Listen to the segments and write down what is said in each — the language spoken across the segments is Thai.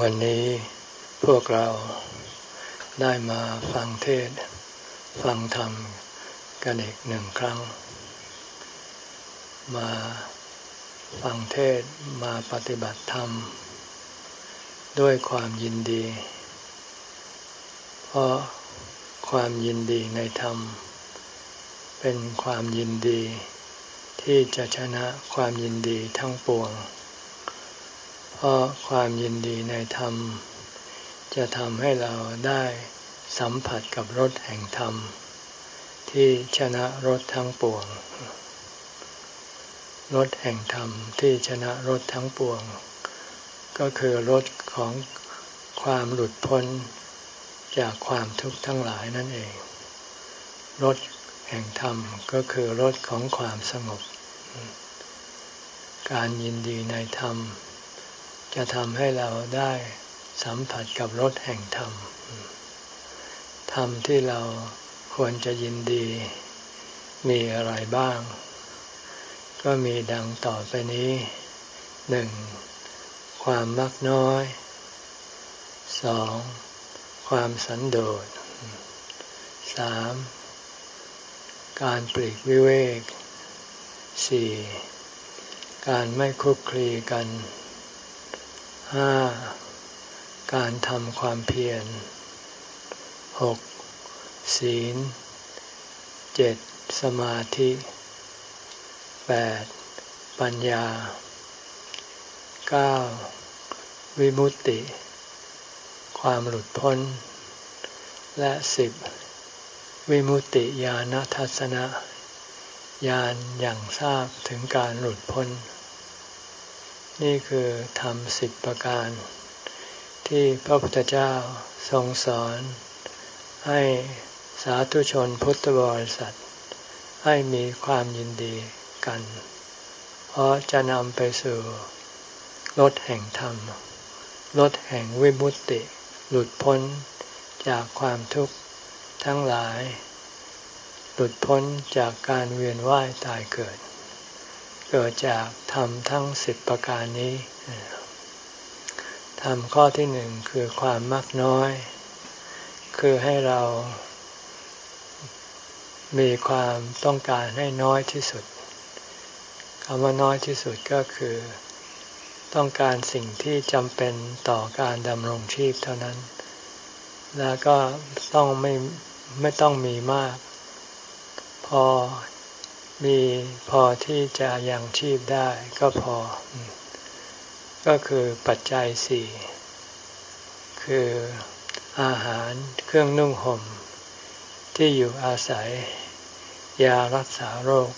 วันนี้พวกเราได้มาฟังเทศ ฟังธรรมกันอีกหนึ่งครั้ง มาฟังเทศมาปฏิบัติธรรม ด้วยความยินดี เพราะความยินดีในธรรม เป็นความยินดีที่จะชนะความยินดีทั้งปวง เพราะความยินดีในธรรม จะทำให้เราได้สัมผัสกับรสแห่งธรรม ที่ชนะรสทั้งปวงรสแห่งธรรมที่ชนะรสทั้งปวง ก็คือรสของความหลุดพ้นจากความทุกข์ทั้งหลายนั่นเองรสแห่งธรรมก็คือรสของความสงบ การยินดีในธรรม จะทำให้เราได้สัมผัสกับรสแห่งธรรม ธรรมที่เราควรจะยินดี มีอะไรบ้าง ก็มีดังต่อไปนี้หนึ่งความมักน้อยสองความสันโดษสามการปลีกวิเวกสี่การไม่คุกคลีกัน ห้าการทำความเพียรหกศีลเจ็ดสมาธิแปดปัญญาเก้าวิมุตติ ความหลุดพ้น และสิบวิมุตติญาณทัศนะ ญาณอย่างทราบถึงการหลุดพ้น นี่คือธรรมสิบประการ ที่พระพุทธเจ้าทรงสอน ให้สาธุชนพุทธบริษัท ให้มีความยินดีกัน เพราะจะนำไปสู่รถแห่งธรรมรถแห่งวิมุตติ หลุดพ้นจากความทุกข์ทั้งหลาย หลุดพ้นจากการเวียนว่ายตายเกิด เกิดจากธรรมทั้งสิบประการนี้ธรรมข้อที่หนึ่งคือความมักน้อย คือให้เรา มีความต้องการให้น้อยที่สุดคำว่าน้อยที่สุดก็คือ ต้องการสิ่งที่จำเป็นต่อการดำรงชีพเท่านั้น แล้วก็ต้องไม่ไม่ต้องมีมาก พอ มีพอที่จะยังชีพได้ก็พอ ก็คือปัจจัยสี่คืออาหารเครื่องนุ่งห่ม ที่อยู่อาศัย ยารักษาโรค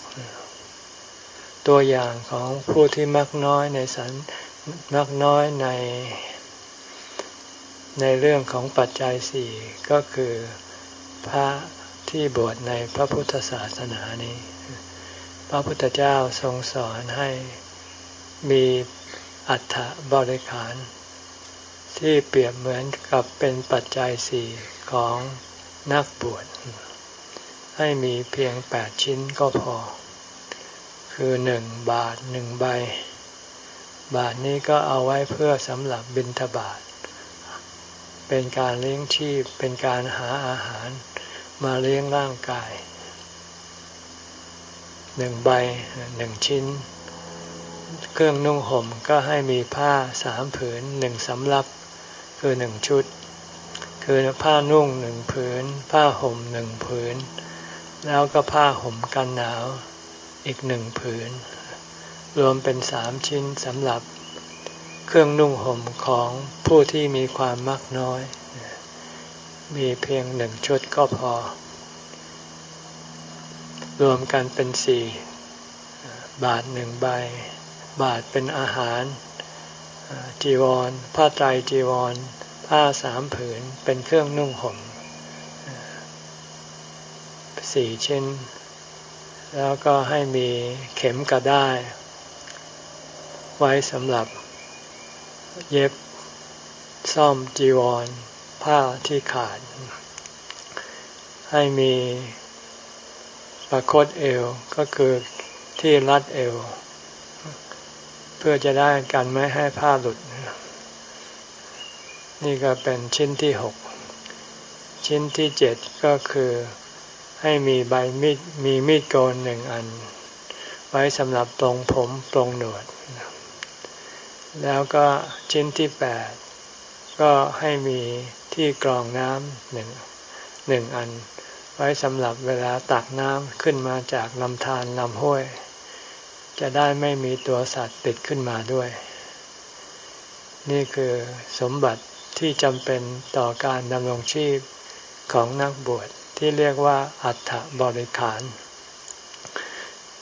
ตัวอย่างของผู้ที่มักน้อยในสันมักน้อยใน ในเรื่องของปัจจัยสี่ก็คือพระที่บวชในพระพุทธศาสนานี้ พระพุทธเจ้าทรงสอนให้มีอัฐบริขาร ที่เปรียบเหมือนกับเป็นปัจจัยสี่ของนักบวช ให้มีเพียงแปดชิ้นก็พอ คือหนึ่งบาทหนึ่งใบ บาทนี้ก็เอาไว้เพื่อสำหรับบิณฑบาตเป็นการเลี้ยงชีพเป็นการหาอาหารมาเลี้ยงร่างกาย หนึ่งใบหนึ่งชิ้น เครื่องนุ่งห่มก็ให้มีผ้าสามผืนหนึ่งสำรับ คือหนึ่งชุด คือผ้านุ่งหนึ่งผืน ผ้าห่มหนึ่งผืน แล้วก็ผ้าห่มกันหนาวอีกหนึ่งผืน รวมเป็นสามชิ้นสำหรับเครื่องนุ่งห่มของผู้ที่มีความมักน้อย มีเพียงหนึ่งชุดก็พอ รวมกันเป็นสี่บาทหนึ่งใบ บาทเป็นอาหาร จีวร ผ้าไตรจีวร ผ้าสามผืนเป็นเครื่องนุ่งห่มสี่ชิ้น แล้วก็ให้มีเข็มกระได้ ไว้สำหรับเย็บซ่อมจีวร ผ้าที่ขาด ให้มี ประคตเอวก็คือที่รัดเอว เพื่อจะได้กันไม่ให้ผ้าหลุด นี่ก็เป็นชิ้นที่หกชิ้นที่เจ็ดก็คือให้มีใบมีดมีมีดโกนหนึ่งอัน ไว้สำหรับตรงผมตรงหนวด แล้วก็ชิ้นที่แปดก็ให้มีที่กรองน้ำหนึ่งหนึ่งอัน ไว้สำหรับเวลาตักน้ำขึ้นมาจากลำธารลำห้วย จะได้ไม่มีตัวสัตว์ติดขึ้นมาด้วย นี่คือสมบัติที่จำเป็นต่อการดำรงชีพของนักบวชที่เรียกว่าอัฏฐบริขาร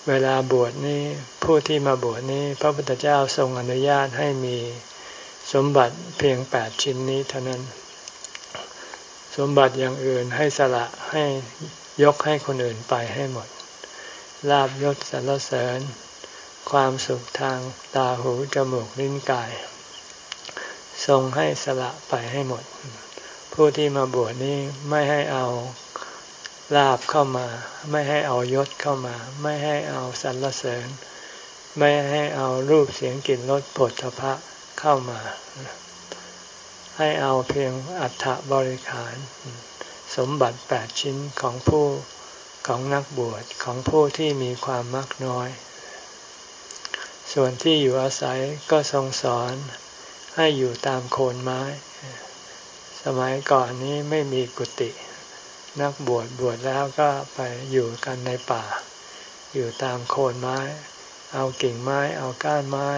เวลาบวชนี้ผู้ที่มาบวชนี้พระพุทธเจ้าทรงอนุญาตให้มีสมบัติเพียงแปดชิ้นนี้เท่านั้น สมบัติอย่างอื่นให้สละให้ยกให้คนอื่นไปให้หมด ลาบยศสรรเสริญ ความสุขทางตาหูจมูกลิ้นกาย ทรงให้สละไปให้หมด ผู้ที่มาบวชนี้ไม่ให้เอาลาบเข้ามา ไม่ให้เอายศเข้ามา ไม่ให้เอาสรรเสริญ ไม่ให้เอารูปเสียงกลิ่นรสผลพระเข้ามา ให้เอาเพียงอัฐบริขาร สมบัติแปดชิ้นของผู้ของนักบวชของผู้ที่มีความมักน้อย ส่วนที่อยู่อาศัยก็ทรงสอนให้อยู่ตามโคนไม้ สมัยก่อนนี้ไม่มีกุฏินักบวชบวชแล้วก็ไปอยู่กันในป่า อยู่ตามโคนไม้ เอากิ่งไม้ เอาก้านไม้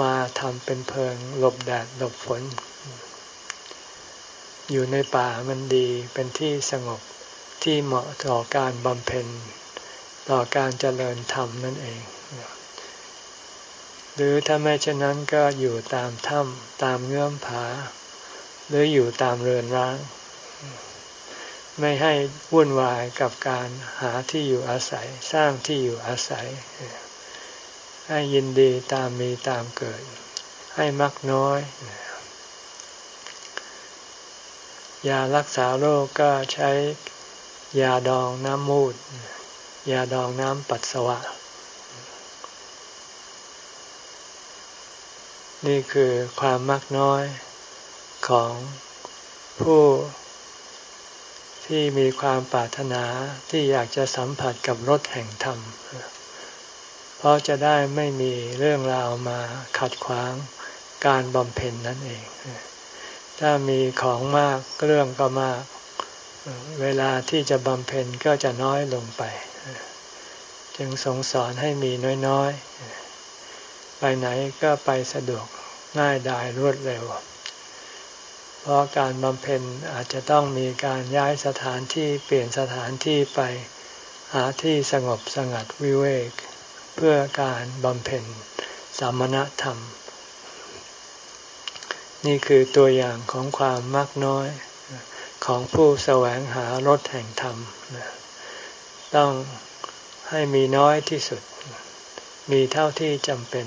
มาทำเป็นเพิงหลบแดดหลบฝน อยู่ในป่ามันดีเป็นที่สงบที่เหมาะต่อการบำเพ็ญ ต่อการเจริญธรรมนั่นเอง หรือถ้าไม่เช่นนั้นก็อยู่ตามถ้ำตามเงื่อมผา หรืออยู่ตามเรือนร้าง ไม่ให้วุ่นวายกับการหาที่อยู่อาศัยสร้างที่อยู่อาศัย ให้ยินดีตามมีตามเกิด ให้มักน้อย ยารักษาโรคก็ใช้ยาดองน้ำมูด ยาดองน้ำปัสสาวะ นี่คือความมักน้อยของผู้ที่มีความปรารถนาที่อยากจะสัมผัสกับรสแห่งธรรมเราะจะได้ไม่มีเรื่องราวมาขัดขวางการบำเพ็ญนั่นเอง ถ้ามีของมากเรื่องก็มาก เวลาที่จะบำเพ็ญก็จะน้อยลงไป จึงสงสอนให้มีน้อยๆ ไปไหนก็ไปสะดวกง่ายดายรวดเร็ว เพราะการบำเพ็ญอาจจะต้องมีการย้ายสถานที่เปลี่ยนสถานที่ไปหาที่สงบสงัดวิเวก เพื่อการบำเพ็ญสามณธรรม นี่คือตัวอย่างของความมักน้อยของผู้แสวงหารถแห่งธรรม ต้องให้มีน้อยที่สุด มีเท่าที่จำเป็น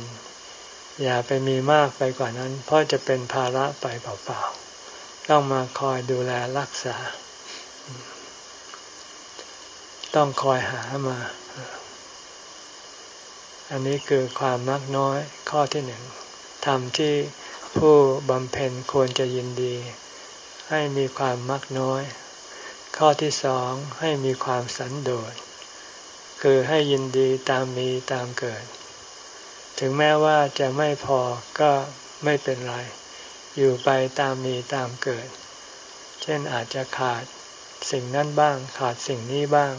อย่าไปมีมากไปกว่านั้น เพราะจะเป็นภาระไปเปล่าๆ ต้องมาคอยดูแลรักษา ต้องคอยหามา อันนี้คือความมักน้อยข้อที่หนึ่งทำที่ผู้บำเพ็ญควรจะยินดี ให้มีความมักน้อย ข้อที่สองให้มีความสันโดษคือให้ยินดีตามมีตามเกิด ถึงแม้ว่าจะไม่พอก็ไม่เป็นไร อยู่ไปตามมีตามเกิด เช่นอาจจะขาดสิ่งนั้นบ้าง ขาดสิ่งนี้บ้าง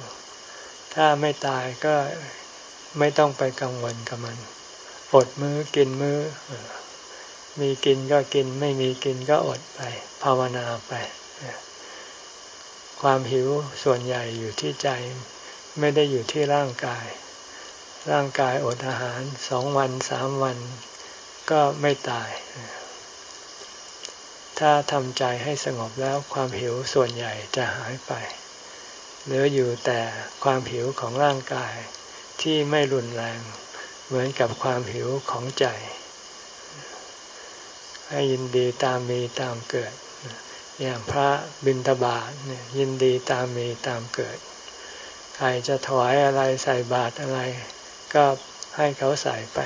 ถ้าไม่ตายก็ ไม่ต้องไปกังวลกับมัน อดมือ้อกินมือ้อ มีกินก็กิน ไม่มีกินก็อดไป ภาวนาไป ความหิวส่วนใหญ่อยู่ที่ใจ ไม่ได้อยู่ที่ร่างกาย ร่างกายอดอาหารสองวันสามวัน ก็ไม่ตาย ถ้าทำใจให้สงบแล้วความหิวส่วนใหญ่จะหายไป เหลืออยู่แต่ความหิวของร่างกาย ที่ไม่รุนแรง เหมือนกับความหิวของใจ ให้ยินดีตามมีตามเกิด อย่างพระบิณฑบาตยินดีตามมีตามเกิด ใครจะถวายอะไรใส่บาตรอะไร ก็ให้เขาใส่ไป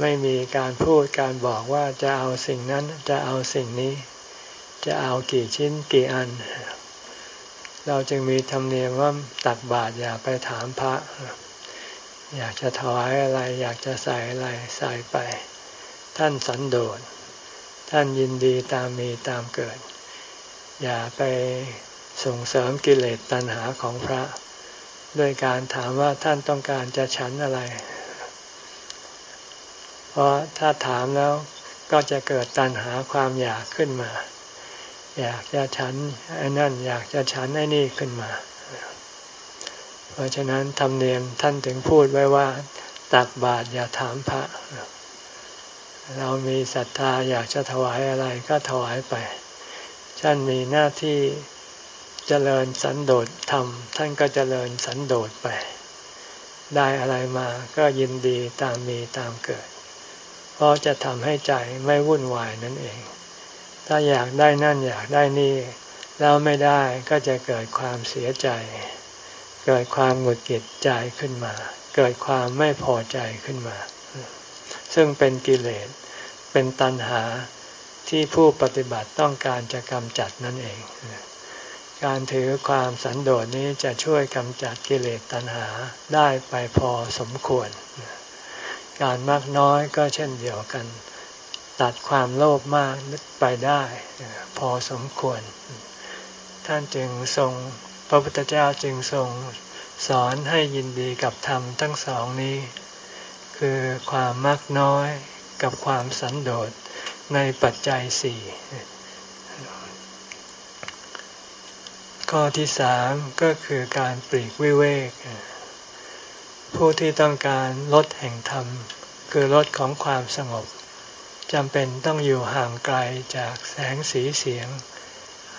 ไม่มีการพูดการบอกว่าจะเอาสิ่งนั้นจะเอาสิ่งนี้ จะเอากี่ชิ้นกี่อันเราจึงมีธรรมเนียมว่าตักบาตรอย่าไปถามพระ อยากจะถวายอะไร อยากจะใส่อะไรใส่ไป ท่านสันโดษท่านยินดีตามมีตามเกิด อย่าไปส่งเสริมกิเลสตัณหาของพระ ด้วยการถามว่าท่านต้องการจะฉันอะไร เพราะถ้าถามแล้วก็จะเกิดตัณหาความอยากขึ้นมา อยากจะฉันไอ้นั่น อยากจะฉันไอ้นี่ขึ้นมา เพราะฉะนั้นธรรมเนียมท่านถึงพูดไว้ว่า ตักบาตรอย่าถามพระ เรามีศรัทธาอยากจะถวายอะไรก็ถวายไปท่านมีหน้าที่เจริญสันโดษธรรม ท่านก็เจริญสันโดษไป ได้อะไรมาก็ยินดีตามมีตามเกิด เพราะจะทำให้ใจไม่วุ่นวายนั่นเอง ถ้าอยากได้นั่นอยากได้นี่ แล้วไม่ได้ก็จะเกิดความเสียใจ เกิดความหงุดหงิดใจขึ้นมา เกิดความไม่พอใจขึ้นมา ซึ่งเป็นกิเลส เป็นตัณหาที่ผู้ปฏิบัติต้องการจะกำจัดนั่นเอง การถือความสันโดษนี้จะช่วยกำจัดกิเลสตัณหาได้ไปพอสมควร การมากน้อยก็เช่นเดียวกัน ตัดความโลภมากไปได้พอสมควร ท่านจึงทรง พระพุทธเจ้าจึงทรงสอนให้ยินดีกับธรรมทั้งสองนี้ คือความมากน้อยกับความสันโดษในปัจจัยสี่ข้อที่สามก็คือการปลีกวิเวก ผู้ที่ต้องการลดแห่งธรรม คือลดของความสงบจำเป็นต้องอยู่ห่างไกลจากแสงสีเสียง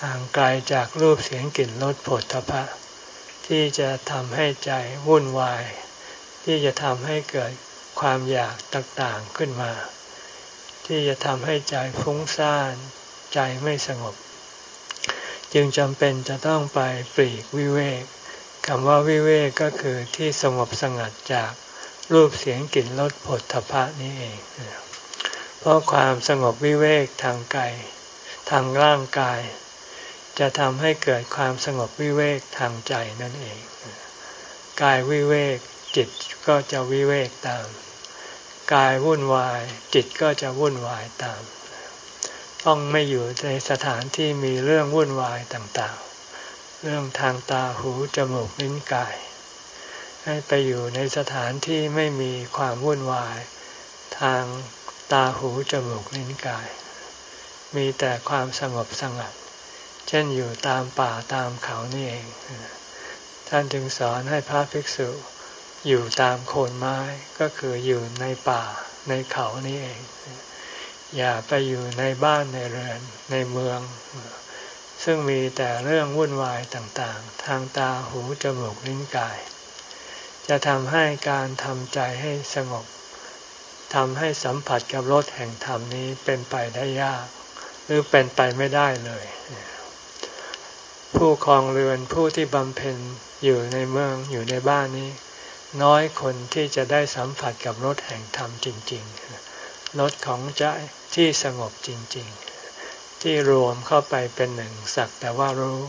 ห่างไกลจากรูปเสียงกลิ่นรสผลทพะ ที่จะทำให้ใจวุ่นวาย ที่จะทำให้เกิดความอยากต่างๆขึ้นมา ที่จะทำให้ใจฟุ้งซ่านใจไม่สงบ จึงจำเป็นจะต้องไปปลีกวิเวกคำว่าวิเวกก็คือที่สงบสงัดจากรูปเสียงกลิ่นรสผลทพะนี่เอง เพราะความสงบวิเวกทางกายทางร่างกาย จะทำให้เกิดความสงบวิเวกทางใจนั่นเอง กายวิเวกจิตก็จะวิเวกตาม กายวุ่นวาย จิตก็จะวุ่นวายตาม ต้องไม่อยู่ในสถานที่มีเรื่องวุ่นวายต่างๆ เรื่องทางตาหูจมูกลิ้นกาย ให้ไปอยู่ในสถานที่ไม่มีความวุ่นวาย ทางตาหูจมูกลิ้นกาย มีแต่ความสงบสงัด เช่นอยู่ตามป่าตามเขานี่เอง ท่านจึงสอนให้พระภิกษุอยู่ตามโคนไม้ก็คืออยู่ในป่าในเขานี่เอง อย่าไปอยู่ในบ้านในเรือนในเมือง ซึ่งมีแต่เรื่องวุ่นวายต่างๆ ทางตาหูจมูกลิ้นกาย จะทำให้การทำใจให้สงบทำให้สัมผัสกับรสแห่งธรรมนี้เป็นไปได้ยาก หรือเป็นไปไม่ได้เลย ผู้คลองเรือนผู้ที่บำเพ็ญอยู่ในเมืองอยู่ในบ้านนี้ น้อยคนที่จะได้สัมผัสกับรสแห่งธรรมจริงๆรสของใจที่สงบจริงๆ ที่รวมเข้าไปเป็นหนึ่งสักแต่ว่ารู้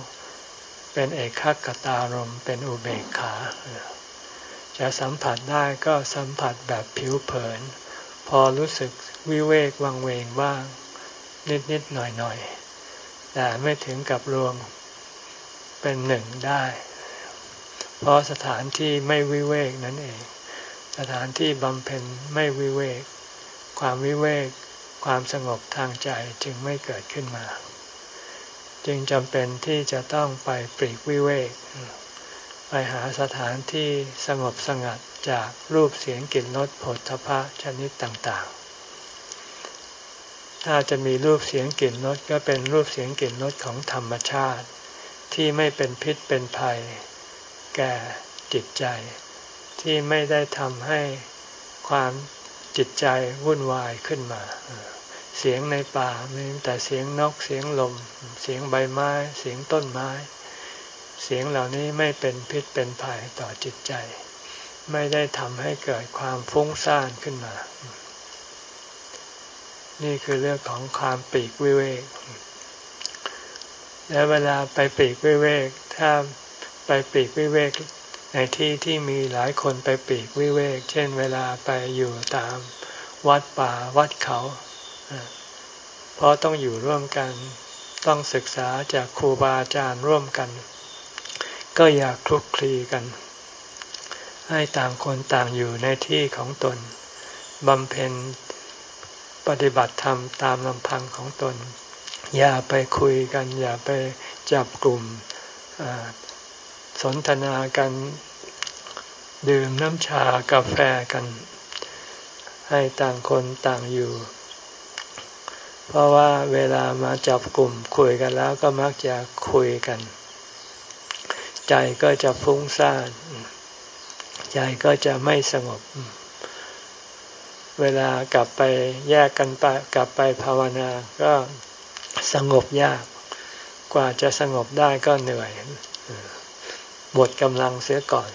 เป็นเอกขักตารมเป็นอุเบกขา จะสัมผัสได้ก็สัมผัสแบบผิวเผิน พอรู้สึกวิเวกวังเวงบ้าง นิดๆหน่อยๆแต่ไม่ถึงกับรวม เป็นหนึ่งได้ เพราะสถานที่ไม่วิเวกนั่นเอง สถานที่บำเพ็ญไม่วิเวก ความวิเวก ความสงบทางใจจึงไม่เกิดขึ้นมา จึงจำเป็นที่จะต้องไปปรีกวิเวก ไปหาสถานที่สงบสงัดจากรูปเสียงกลิ่นรสผลทพะชนิดต่างๆถ้าจะมีรูปเสียงกลิ่นรสก็เป็นรูปเสียงกลิ่นรสของธรรมชาติ ที่ไม่เป็นพิษเป็นภัย แก่จิตใจ ที่ไม่ได้ทำให้ความจิตใจวุ่นวายขึ้นมา เสียงในป่ามีแต่เสียงนกเสียงลม เสียงใบไม้ เสียงต้นไม้ เสียงเหล่านี้ไม่เป็นพิษเป็นภัยต่อจิตใจ ไม่ได้ทำให้เกิดความฟุ้งซ่านขึ้นมา นี่คือเรื่องของความปีกวิเวก แล้วเวลาไปปีกวิเวก ถ้าไปปีกวิเวกในที่ที่มีหลายคนไปปีกวิเวก เช่น เวลาไปอยู่ตามวัดป่าวัดเขา เพราะต้องอยู่ร่วมกัน ต้องศึกษาจากครูบาอาจารย์ร่วมกัน ก็อยากคลุกคลีกัน ให้ต่างคนต่างอยู่ในที่ของตนบำเพ็ญปฏิบัติธรรมตามลำพังของตน อย่าไปคุยกัน อย่าไปจับกลุ่มสนทนากันดื่มน้ำชากาแฟกัน ให้ต่างคนต่างอยู่ เพราะว่าเวลามาจับกลุ่มคุยกันแล้วก็มักจะคุยกัน ใจก็จะฟุ้งซ่านใจก็จะไม่สงบ เวลากลับไปแยกกันไปกลับไปภาวนา ก็ สงบยากกว่าจะสงบได้ก็เหนื่อยหมดกำลังเสียก่อน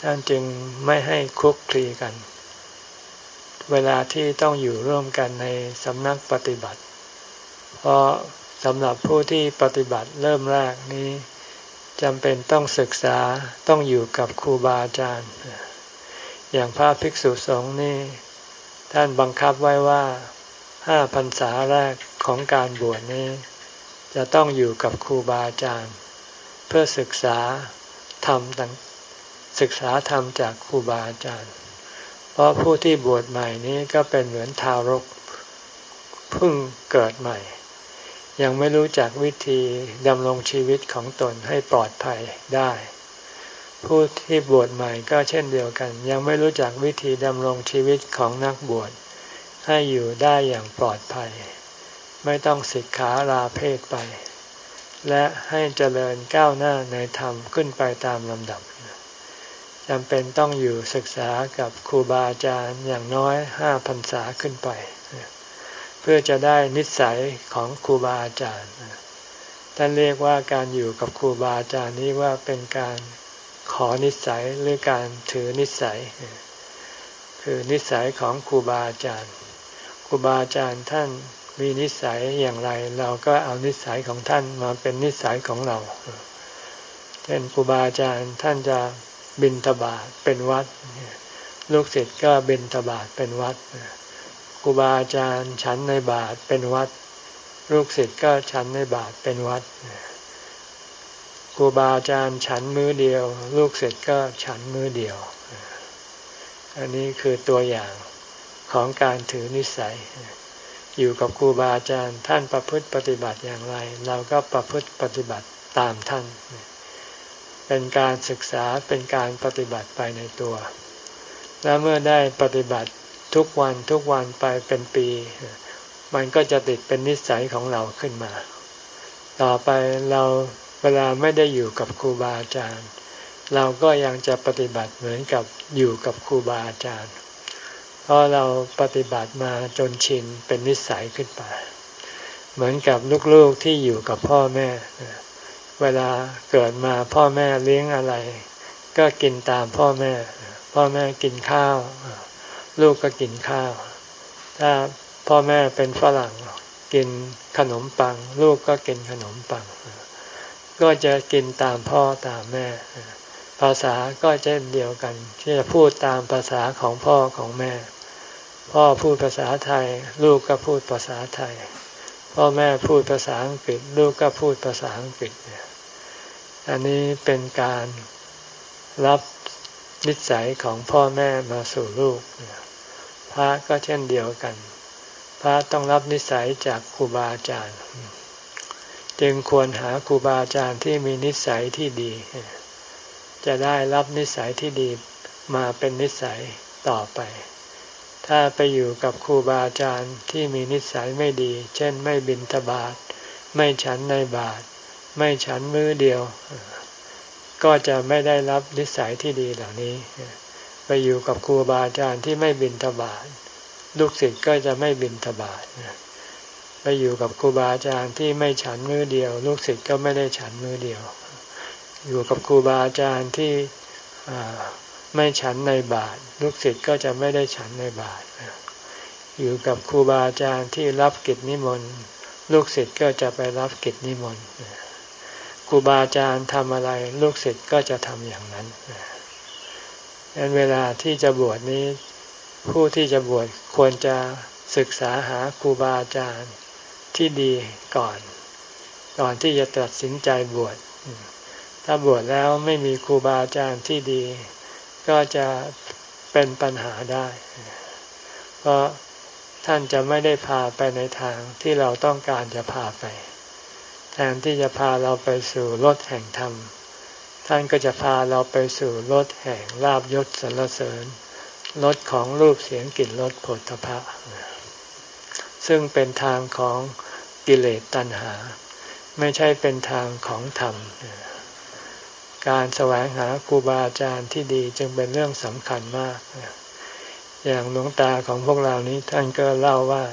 ท่านจึงไม่ให้คุกคลีกัน เวลาที่ต้องอยู่ร่วมกันในสำนักปฏิบัติ เพราะสำหรับผู้ที่ปฏิบัติเริ่มแรกนี้จำเป็นต้องศึกษาต้องอยู่กับครูบาอาจารย์ อย่างพระภิกษุสงฆ์นี่ ท่านบังคับไว้ว่า ห้าพรรษาแรกของการบวชนี้ จะต้องอยู่กับครูบาอาจารย์ เพื่อศึกษาธรรมศึกษาธรรมจากครูบาอาจารย์ เพราะผู้ที่บวชใหม่นี้ก็เป็นเหมือนทารกเพิ่งเกิดใหม่ ยังไม่รู้จักวิธีดำรงชีวิตของตนให้ปลอดภัยได้ ผู้ที่บวชใหม่ก็เช่นเดียวกัน ยังไม่รู้จักวิธีดำรงชีวิตของนักบวช ให้อยู่ได้อย่างปลอดภัย ไม่ต้องสิกขาลาเพศไป และให้เจริญก้าวหน้าในธรรมขึ้นไปตามลำดับจำเป็นต้องอยู่ศึกษากับครูบาอาจารย์อย่างน้อยห้าพรรษาขึ้นไป เพื่อจะได้นิสัยของครูบาอาจารย์ท่านเรียกว่าการอยู่กับครูบาอาจารย์นี้ว่าเป็นการขอนิสัยหรือการถือนิสัย คือนิสัยของครูบาอาจารย์ ครูบาอาจารย์ท่านมีนิสัยอย่างไร เราก็เอานิสัยของท่านมาเป็นนิสัยของเรา เช่นครูบาอาจารย์ท่านจะบินทบาทเป็นวัด ลูกศิษย์ก็บินทบาทเป็นวัดครูบาอาจารย์ฉันในบาทเป็นวัด ลูกศิษย์ก็ฉันในบาทเป็นวัดครูบาอาจารย์ฉันมือเดียว ลูกศิษย์ก็ฉันมือเดียว อันนี้คือตัวอย่าง ของการถือนิสัย อยู่กับครูบาอาจารย์ท่านประพฤติปฏิบัติอย่างไร เราก็ประพฤติปฏิบัติตามท่าน เป็นการศึกษาเป็นการปฏิบัติไปในตัว และเมื่อได้ปฏิบัติทุกวันทุกวันไปเป็นปี มันก็จะติดเป็นนิสัยของเราขึ้นมา ต่อไปเราเวลาไม่ได้อยู่กับครูบาอาจารย์ เราก็ยังจะปฏิบัติเหมือนกับอยู่กับครูบาอาจารย์ เพราะเราปฏิบัติมาจนชินเป็นนิสัยขึ้นไป เหมือนกับลูกๆที่อยู่กับพ่อแม่ เวลาเกิดมาพ่อแม่เลี้ยงอะไร ก็กินตามพ่อแม่ พ่อแม่กินข้าว ลูกก็กินข้าว ถ้าพ่อแม่เป็นฝรั่งกินขนมปัง ลูกก็กินขนมปัง ก็จะกินตามพ่อตามแม่ ภาษาก็เช่นเดียวกันที่จะพูดตามภาษาของพ่อของแม่ พ่อพูดภาษาไทย ลูกก็พูดภาษาไทย พ่อแม่พูดภาษาอังกฤษ ลูกก็พูดภาษาอังกฤษอันนี้เป็นการรับนิสัยของพ่อแม่มาสู่ลูก พระก็เช่นเดียวกัน พระต้องรับนิสัยจากครูบาอาจารย์ จึงควรหาครูบาอาจารย์ที่มีนิสัยที่ดี จะได้รับนิสัยที่ดีมาเป็นนิสัยต่อไป ถ้าไปอยู่กับครูบาอาจารย์ที่มีนิสัยไม่ดี เช่นไม่บินทบาทไม่ฉันในบาท ไม่ฉันมือเดียว ก็จะไม่ได้รับนิสัยที่ดีเหล่านี้ ไปอยู่กับครูบาอาจารย์ที่ไม่บินทบาทลูกศิษย์ก็จะไม่บินทบาทไปอยู่กับครูบาอาจารย์ที่ไม่ฉันมือเดียว ลูกศิษย์ก็ไม่ได้ฉันมือเดียว อยู่กับครูบาอาจารย์ที่ ไม่ฉันในบาทลูกศิษย์ก็จะไม่ได้ฉันในบาทอยู่กับครูบาอาจารย์ที่รับกิจนิมนต์ลูกศิษย์ก็จะไปรับกิจนิมนต์ครูบาอาจารย์ทำอะไร ลูกศิษย์ก็จะทำอย่างนั้นดังนั้นเวลาที่จะบวชนี้ ผู้ที่จะบวชควรจะศึกษาหาครูบาอาจารย์ที่ดีก่อน ก่อนที่จะตัดสินใจบวชถ้าบวชแล้วไม่มีครูบาอาจารย์ที่ดี ก็จะเป็นปัญหาได้ เพราะท่านจะไม่ได้พาไปในทางที่เราต้องการจะพาไป แทนที่จะพาเราไปสู่รถแห่งธรรม ท่านก็จะพาเราไปสู่รถแห่งลาบยศสรรเสริญรถของรูปเสียงกลิ่นรสผลพระซึ่งเป็นทางของกิเลสตัณหา ไม่ใช่เป็นทางของธรรม การแสวงหาครูบาอาจารย์ที่ดีจึงเป็นเรื่องสำคัญมาก อย่างหลวงตาของพวกเรานี้ท่านก็เล่าว่า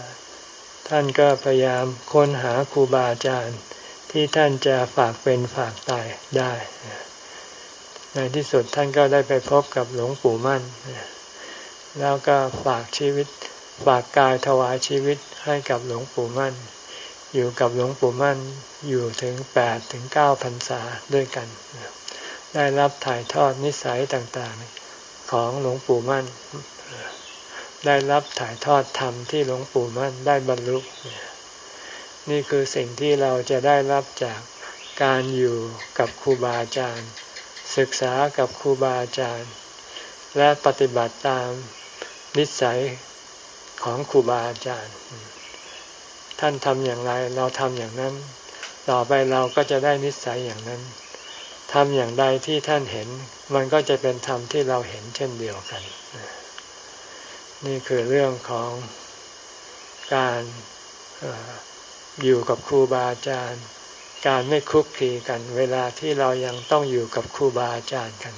ท่านก็พยายามค้นหาครูบาอาจารย์ที่ท่านจะฝากเป็นฝากตายได้ ในที่สุดท่านก็ได้ไปพบกับหลวงปู่มั่น แล้วก็ฝากชีวิต ฝากกายถวายชีวิตให้กับหลวงปู่มั่น อยู่กับหลวงปู่มั่นอยู่ถึงแปดถึงเก้าพรรษาด้วยกัน ได้รับถ่ายทอดนิสัยต่างๆ ของหลวงปู่มั่น ได้รับถ่ายทอดธรรมที่หลวงปู่มั่นได้บรรลุนี่คือสิ่งที่เราจะได้รับจากการอยู่กับครูบาอาจารย์ ศึกษากับครูบาอาจารย์ และปฏิบัติตามนิสัยของครูบาอาจารย์ ท่านทำอย่างไรเราทำอย่างนั้น ต่อไปเราก็จะได้นิสัยอย่างนั้น ทำอย่างใดที่ท่านเห็น มันก็จะเป็นธรรมที่เราเห็นเช่นเดียวกัน นี่คือเรื่องของการออยู่กับครูบาอาจารย์ การไม่คุกคีกัน เวลาที่เรายังต้องอยู่กับครูบาอาจารย์กัน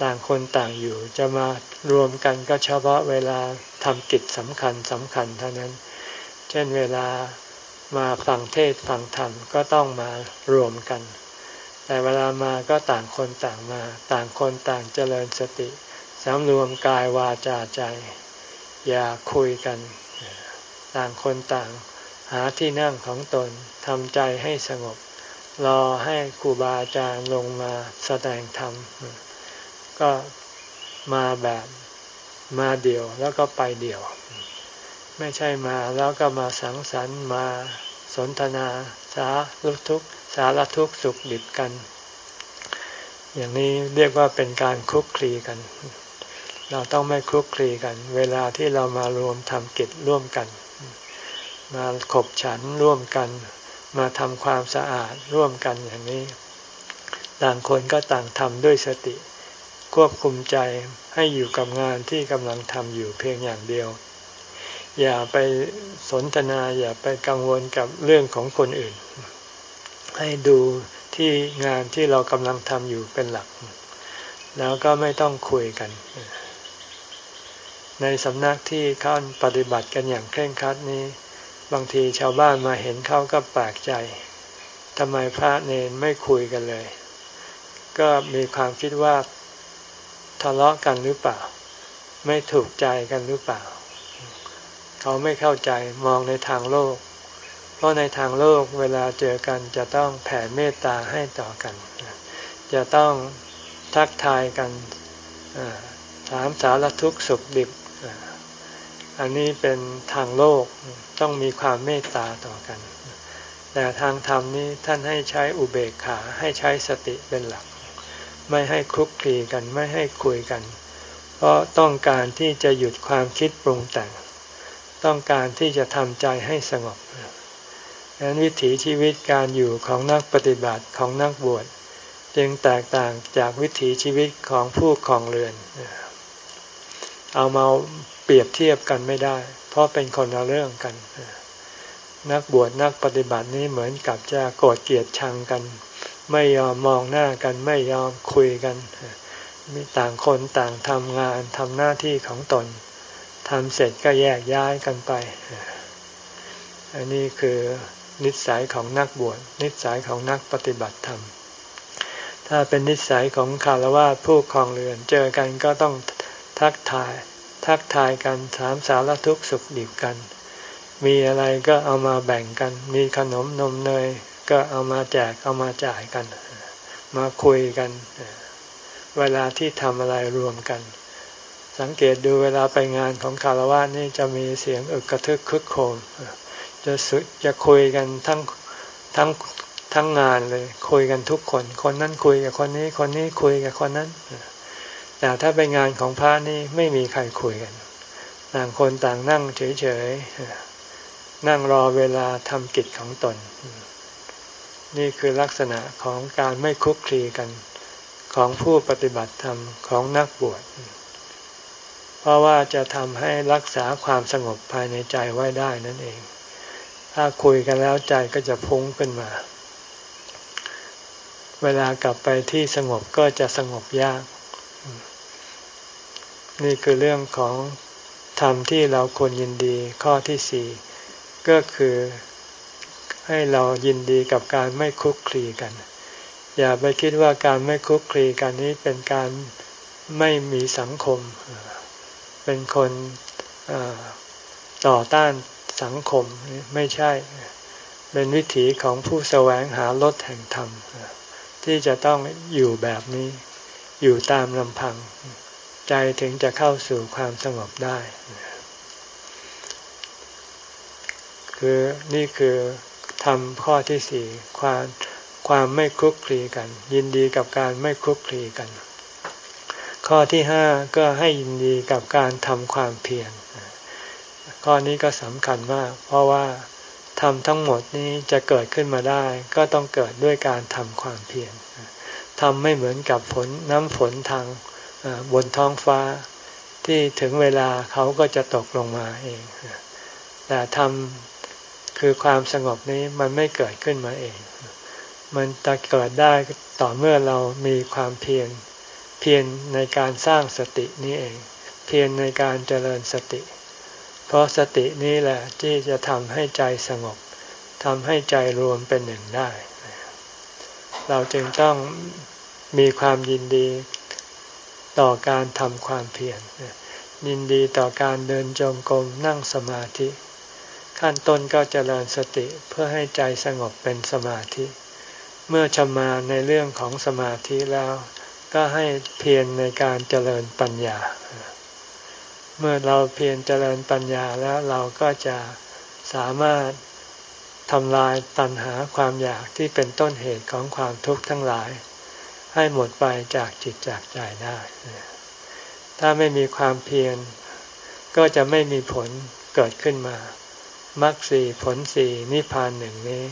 ต่างคนต่างอยู่จะมารวมกันก็เฉพาะเวลาทำกิจสำคัญสำคัญเท่านั้น เช่นเวลามาฟังเทศฟังธรรมก็ต้องมารวมกัน แต่เวลามาก็ต่างคนต่างมา ต่างคนต่างเจริญสติสำรวมกายวาจาใจ อย่าคุยกัน ต่างคนต่างหาที่นั่งของตนทำใจให้สงบ รอให้ครูบาอาจารย์ลงมาแสดงธรรม ก็มาแบบมาเดี่ยวแล้วก็ไปเดี่ยว ไม่ใช่มาแล้วก็มาสังสรรค์มา สนทนา สารุทุกสารทุกสุขดิบกัน อย่างนี้เรียกว่าเป็นการคุกคลีกัน เราต้องไม่คุกคลีกัน เวลาที่เรามารวมทำกิจร่วมกัน มาขบฉันร่วมกัน มาทำความสะอาดร่วมกันอย่างนี้ ต่างคนก็ต่างทำด้วยสติ ควบคุมใจให้อยู่กับงานที่กำลังทำอยู่เพียงอย่างเดียว อย่าไปสนทนาอย่าไปกังวลกับเรื่องของคนอื่น ให้ดูที่งานที่เรากำลังทำอยู่เป็นหลัก แล้วก็ไม่ต้องคุยกัน ในสำนักที่เขาปฏิบัติกันอย่างเคร่งครัดนี้ บางทีชาวบ้านมาเห็นเขาก็แปลกใจทำไมพระเนนไม่คุยกันเลย ก็มีความคิดว่าทะเลาะกันหรือเปล่า ไม่ถูกใจกันหรือเปล่า เขาไม่เข้าใจมองในทางโลก เพราะในทางโลกเวลาเจอกันจะต้องแผ่เมตตาให้ต่อกัน จะต้องทักทายกันถามสารทุกข์สุขดิบ อันนี้เป็นทางโลกต้องมีความเมตตาต่อกัน แต่ทางธรรมนี้ท่านให้ใช้อุเบกขาให้ใช้สติเป็นหลัก ไม่ให้คลุกคลีกันไม่ให้คุยกัน เพราะต้องการที่จะหยุดความคิดปรุงแต่ง ต้องการที่จะทำใจให้สงบดังนั้นวิถีชีวิตการอยู่ของนักปฏิบัติของนักบวชจึงแตกต่างจากวิถีชีวิตของผู้ครองเรือน เอามาเปรียบเทียบกันไม่ได้ เพราะเป็นคนละเรื่องกัน นักบวชนักปฏิบัตินี้เหมือนกับจะโกรธเกลียดชังกัน ไม่ยอมมองหน้ากันไม่ยอมคุยกัน มีต่างคนต่างทำงานทำหน้าที่ของตน ทำเสร็จก็แยกย้ายกันไป อันนี้คือนิสัยของนักบวช นิสัยของนักปฏิบัติธรรม ถ้าเป็นนิสัยของคารวะผู้คลองเรือน เจอกันก็ต้องทักทาย ทักทายกันถามสารทุกข์สุขดิบกัน มีอะไรก็เอามาแบ่งกัน มีขนมนมเนยก็เอามาแจกเอามาจ่ายกัน มาคุยกัน เวลาที่ทำอะไรรวมกัน สังเกตดูเวลาไปงานของคารวะนี่จะมีเสียงอึกกระทึกคึกโคมจะสุจะคุยกันทั้งทั้งทั้งงานเลย คุยกันทุกคน คนนั้นคุยกับคนนี้ คนนี้คุยกับคนนั้นแต่ถ้าไปงานของพระนี่ไม่มีใครคุยกันต่างคนต่างนั่งเฉยๆนั่งรอเวลาทำกิจของตน นี่คือลักษณะของการไม่คุกคีกันของผู้ปฏิบัติธรรมของนักบวช เพราะว่าจะทำให้รักษาความสงบภายในใจไว้ได้นั่นเอง ถ้าคุยกันแล้วใจก็จะพุ่งขึ้นมา เวลากลับไปที่สงบก็จะสงบยาก นี่คือเรื่องของธรรมที่เราควรยินดีข้อที่สี่ก็คือให้เรายินดีกับการไม่คุกคลีกัน อย่าไปคิดว่าการไม่คุกคลีกันนี้เป็นการไม่มีสังคมเเป็นคนต่อต้านสังคมไม่ใช่ เป็นวิถีของผู้แสวงหารถแห่งธรรม ที่จะต้องอยู่แบบนี้อยู่ตามลำพัง ใจถึงจะเข้าสู่ความสงบได้ คือนี่คือทำข้อที่สี่ความความไม่คลุกคลีกัน ยินดีกับการไม่คลุกคลีกัน ข้อที่ห้าก็ให้ยินดีกับการทำความเพียรข้อนี้ก็สำคัญมาก เพราะว่าทำทั้งหมดนี้จะเกิดขึ้นมาได้ ก็ต้องเกิดด้วยการทำความเพียรทำไม่เหมือนกับฝนน้ำฝนทางบนท้องฟ้า ที่ถึงเวลาเขาก็จะตกลงมาเอง แต่ทำคือความสงบนี้มันไม่เกิดขึ้นมาเอง มันจะเกิดได้ต่อเมื่อเรามีความเพียร เพียรในการสร้างสตินี้เอง เพียรในการเจริญสติ เพราะสตินี้แหละที่จะทำให้ใจสงบทำให้ใจรวมเป็นหนึ่งได้ เราจึงต้องมีความยินดีต่อการทำความเพียรยินดีต่อการเดินจงกรมนั่งสมาธิ ขั้นต้นก็เจริญสติเพื่อให้ใจสงบเป็นสมาธิ เมื่อชำนาญในเรื่องของสมาธิแล้ว ก็ให้เพียรในการเจริญปัญญา เมื่อเราเพียรเจริญปัญญาแล้วเราก็จะสามารถทำลายตัณหาความอยากที่เป็นต้นเหตุของความทุกข์ทั้งหลาย ให้หมดไปจากจิตจากใจได้ ถ้าไม่มีความเพียรก็จะไม่มีผลเกิดขึ้นมามรรคสี่ผลสี่นิพพานหนึ่งนี้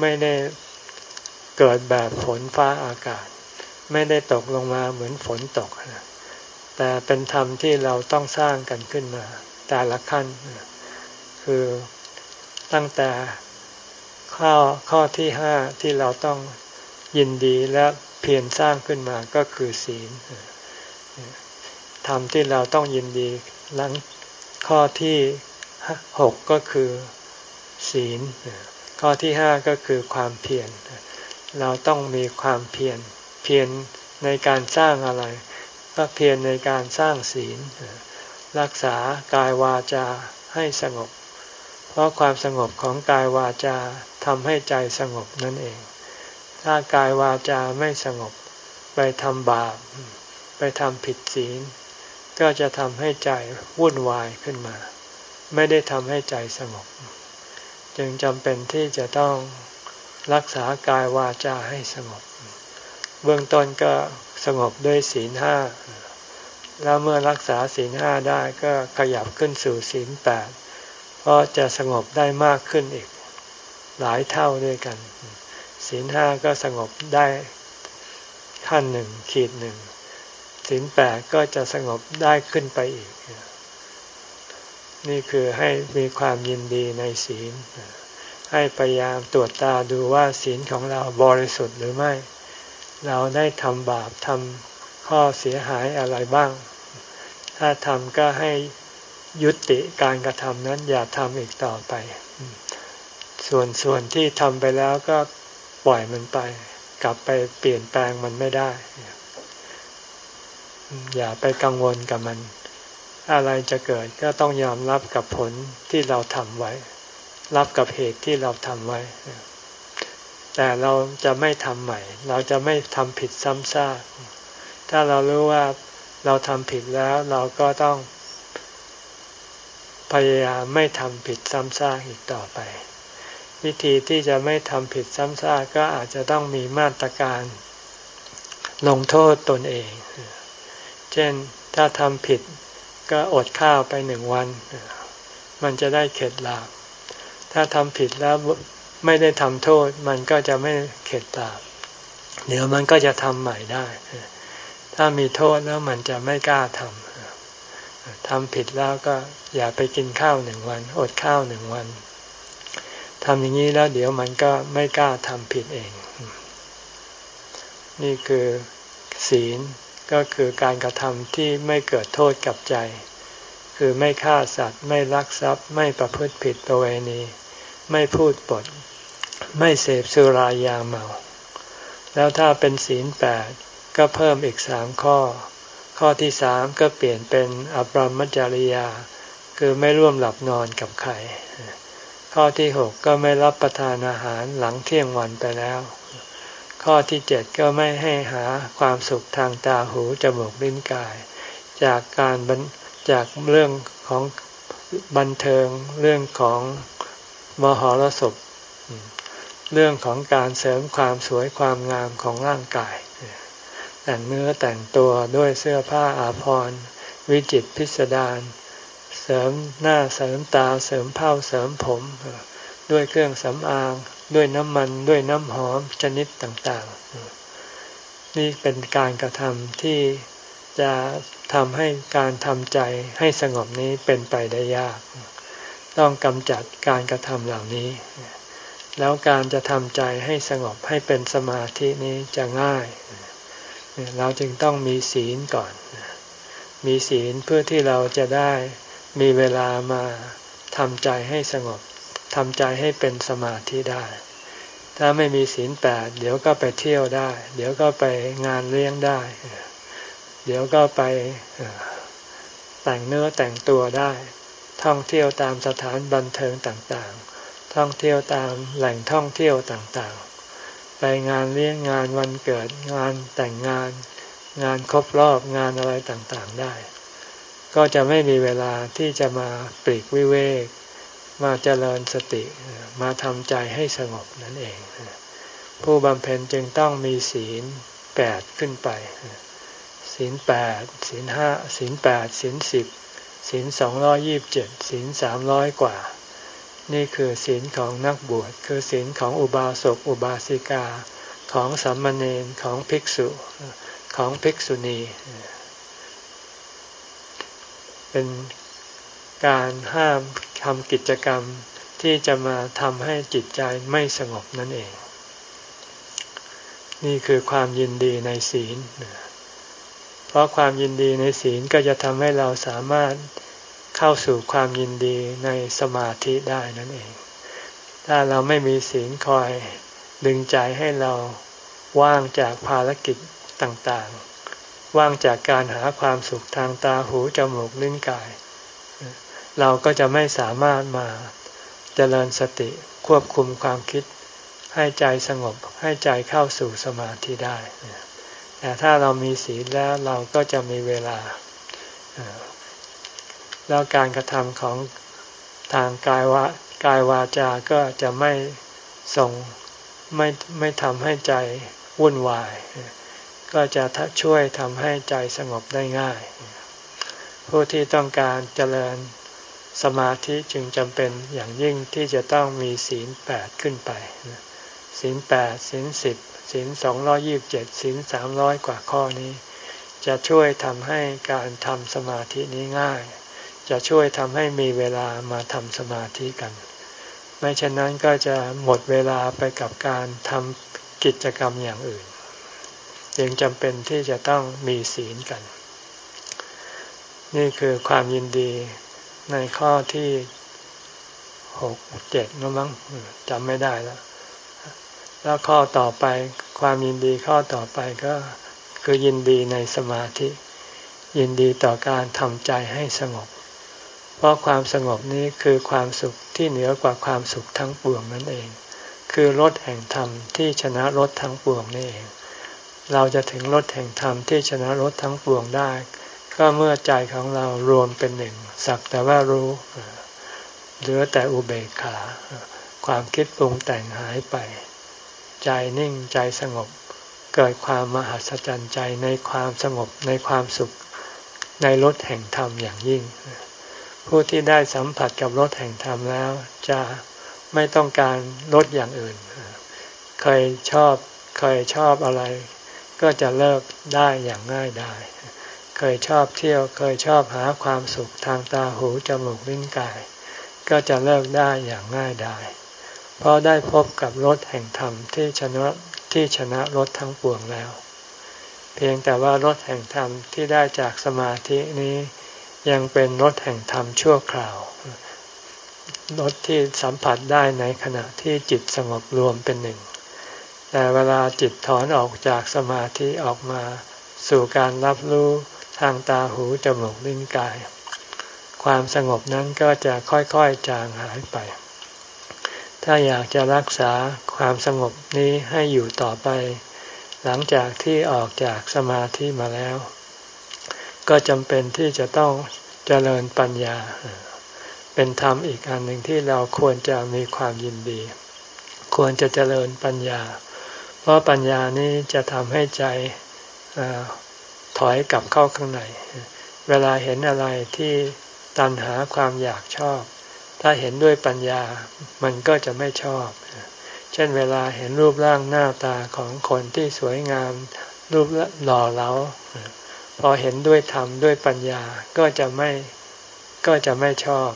ไม่ได้เกิดแบบฝนฟ้าอากาศ ไม่ได้ตกลงมาเหมือนฝนตกแต่เป็นธรรมที่เราต้องสร้างกันขึ้นมา แต่ละขั้น คือตั้งแต่ข้อข้อที่ห้าที่เราต้องยินดีและเพียรสร้างขึ้นมาก็คือศีลธรรมที่เราต้องยินดีหลังข้อที่หกก็คือศีล ข้อที่ห้าก็คือความเพียรเราต้องมีความเพียร เพียรในการสร้างอะไร ก็เพียรในการสร้างศีล รักษากายวาจาให้สงบ เพราะความสงบของกายวาจาทำให้ใจสงบนั่นเอง ถ้ากายวาจาไม่สงบ ไปทำบาป ไปทำผิดศีล ก็จะทำให้ใจวุ่นวายขึ้นมา ไม่ได้ทำให้ใจสงบ จึงจำเป็นที่จะต้องรักษากายวาจาให้สงบ เบื้องต้นก็สงบด้วยศีลห้าแล้วเมื่อรักษาศีลห้าได้ก็ขยับขึ้นสู่ศีลแปดเพราะจะสงบได้มากขึ้นอีกหลายเท่าด้วยกัน ศีลห้าก็สงบได้ขั้นหนึ่งขีดหนึ่งศีลแปดก็จะสงบได้ขึ้นไปอีก นี่คือให้มีความยินดีในศีล ให้พยายามตรวจตาดูว่าศีลของเราบริสุทธิ์หรือไม่ เราได้ทำบาปทำข้อเสียหายอะไรบ้าง ถ้าทำก็ให้ยุติการกระทำนั้นอย่าทำอีกต่อไป ส่วนส่วนที่ทำไปแล้วก็ปล่อยมันไป กลับไปเปลี่ยนแปลงมันไม่ได้ อย่าไปกังวลกับมัน อะไรจะเกิดก็ต้องยอมรับกับผลที่เราทำไว้ รับกับเหตุที่เราทำไว้ แต่เราจะไม่ทำใหม่ เราจะไม่ทำผิดซ้ำซากถ้าเรารู้ว่าเราทำผิดแล้วเราก็ต้อง พยายามไม่ทำผิดซ้ำซากอีกต่อไป วิธีที่จะไม่ทำผิดซ้ำซากก็อาจจะต้องมีมาตรการ ลงโทษตนเอง เช่นถ้าทำผิดก็อดข้าวไปหนึ่งวัน มันจะได้เข็ดหลาบถ้าทำผิดแล้ว ไม่ได้ทำโทษมันก็จะไม่เข็ดหลาบเดี๋ยวมันก็จะทำใหม่ได้ ถ้ามีโทษแล้วมันจะไม่กล้าทำทำผิดแล้วก็อย่าไปกินข้าวหนึ่งวัน อดข้าวหนึ่งวันทำอย่างนี้แล้วเดี๋ยวมันก็ไม่กล้าทำผิดเอง นี่คือศีลก็คือการกระทำที่ไม่เกิดโทษกับใจ คือไม่ฆ่าสัตว์ ไม่ลักทรัพย์ ไม่ประพฤติผิดประเวณี ไม่พูดปด ไม่เสพสุรายาเมา แล้วถ้าเป็นศีลแปดก็เพิ่มอีกสามข้อ ข้อที่สามก็เปลี่ยนเป็นอบรมจริยา คือไม่ร่วมหลับนอนกับใคร ข้อที่หกก็ไม่รับประทานอาหารหลังเที่ยงวันไปแล้ว ข้อที่เจ็ดก็ไม่ให้หาความสุขทางตาหูจมูกลิ้นกาย จากการจากเรื่องของบันเทิงเรื่องของมหรสพ เรื่องของการเสริมความสวยความงามของร่างกาย แต่งเนื้อแต่งตัวด้วยเสื้อผ้าอาภรณ์วิจิตพิสดารเสริมหน้าเสริมตาเสริมเผ้าเสริมผม ด้วยเครื่องสำอาง ด้วยน้ำมันด้วยน้ำหอมชนิดต่างๆ นี่เป็นการกระทำที่จะทำให้การทำใจให้สงบนี้เป็นไปได้ยาก ต้องกำจัดการกระทำเหล่านี้ แล้วการจะทำใจให้สงบให้เป็นสมาธินี้จะง่าย เราจึงต้องมีศีลก่อน มีศีลเพื่อที่เราจะได้มีเวลามาทำใจให้สงบทำใจให้เป็นสมาธิได้ ถ้าไม่มีศีลแปดเดี๋ยวก็ไปเที่ยวได้ เดี๋ยวก็ไปงานเลี้ยงได้ เดี๋ยวก็ไปแต่งเนื้อแต่งตัวได้ ท่องเที่ยวตามสถานบันเทิงต่างๆ ท่องเที่ยวตามแหล่งท่องเที่ยวต่างๆ ไปงานเลี้ยงงานวันเกิดงานแต่งงาน งานครบรอบงานอะไรต่างๆได้ ก็จะไม่มีเวลาที่จะมาปลีกวิเวก มาเจริญสติมาทำใจให้สงบนั่นเอง ผู้บำเพ็ญจึงต้องมีศีลแปดขึ้นไป ศีลแปดศีลห้าศีลแปดศีลสิบศีลสองร้อยี่บเจ็ดศีลสามร้อยกว่า นี่คือศีลของนักบวช คือศีลของอุบาสกอุบาสิกา ของสัมมาเนนของภิกษุ ของภิกษุณี เป็นการห้ามทำกิจกรรมที่จะมาทำให้จิตใจไม่สงบนั่นเอง นี่คือความยินดีในศีล เพราะความยินดีในศีลก็จะทำให้เราสามารถ เข้าสู่ความยินดีในสมาธิได้นั่นเอง ถ้าเราไม่มีศีลคอยดึงใจให้เราว่างจากภารกิจต่างๆ ว่างจากการหาความสุขทางตาหูจมูกลิ้นกาย เราก็จะไม่สามารถมาเจริญสติควบคุมความคิด ให้ใจสงบให้ใจเข้าสู่สมาธิได้ แต่ถ้าเรามีศีลแล้วเราก็จะมีเวลา แล้วการกระทำของทางกายวะกายวาจาก็จะไม่ส่งไม่ไม่ทำให้ใจวุ่นวาย ก็จะช่วยทำให้ใจสงบได้ง่าย ผู้ที่ต้องการเจริญสมาธิจึงจำเป็นอย่างยิ่งที่จะต้องมีศีลแปดขึ้นไปศีลแปดศีลสิบศีลสองร้อยิบเจ็ดศีลสามร้อยกว่าข้อนี้ จะช่วยทำให้การทำสมาธินี้ง่าย จะช่วยทำให้มีเวลามาทำสมาธิกัน ไม่เช่นนั้นก็จะหมดเวลาไปกับการทำกิจกรรมอย่างอื่น จึงจำเป็นที่จะต้องมีศีลกัน นี่คือความยินดีในข้อที่หกเจ็ดนั่นมั้งจำไม่ได้แล้ว แล้วข้อต่อไปความยินดีข้อต่อไปก็คือยินดีในสมาธิ ยินดีต่อการทำใจให้สงบ เพราะความสงบนี้คือความสุขที่เหนือกว่าความสุขทั้งปวงนั่นเอง คือรถแห่งธรรมที่ชนะรถทั้งปวงนี่เอง เราจะถึงรถแห่งธรรมที่ชนะรถทั้งปวงได้ ก็เมื่อใจของเรารวมเป็นหนึ่ง สักแต่ว่ารู้เหลือแต่อุเบกขา ความคิดปรุงแต่งหายไป ใจนิ่งใจสงบ เกิดความมหัศจรรย์ใจในความสงบในความสุขในรถแห่งธรรมอย่างยิ่ง ผู้ที่ได้สัมผัสกับรถแห่งธรรมแล้ว จะไม่ต้องการรถอย่างอื่น เคยชอบเคยชอบอะไร ก็จะเลิกได้อย่างง่ายได้เคยชอบเที่ยวเคยชอบหาความสุขทางตาหูจมูกลิ้นกาย ก็จะเลิกได้อย่างง่ายได้เพราะได้พบกับรถแห่งธรรมที่ชนะที่ชนะรถทั้งปวงแล้ว เพียงแต่ว่ารถแห่งธรรมที่ได้จากสมาธินี้ ยังเป็นรถแห่งธรรมชั่วคราวรถที่สัมผัสได้ในขณะที่จิตสงบรวมเป็นหนึ่ง แต่เวลาจิตถอนออกจากสมาธิออกมา สู่การรับรู้ทางตาหูจมูกลิ้นกาย ความสงบนั้นก็จะค่อยๆจางหายไป ถ้าอยากจะรักษาความสงบนี้ให้อยู่ต่อไป หลังจากที่ออกจากสมาธิมาแล้ว ก็จำเป็นที่จะต้องเจริญปัญญา เป็นธรรมอีกอันหนึ่งที่เราควรจะมีความยินดี ควรจะเจริญปัญญา เพราะปัญญานี้จะทำให้ใจอถอยกลับเข้าข้างใน เวลาเห็นอะไรที่ตันหาความอยากชอบ ถ้าเห็นด้วยปัญญามันก็จะไม่ชอบ เช่นเวลาเห็นรูปร่างหน้าตาของคนที่สวยงามรูปหล่อเหลา พอเห็นด้วยธรรมด้วยปัญญาก็จะไม่ก็จะไม่ชอบ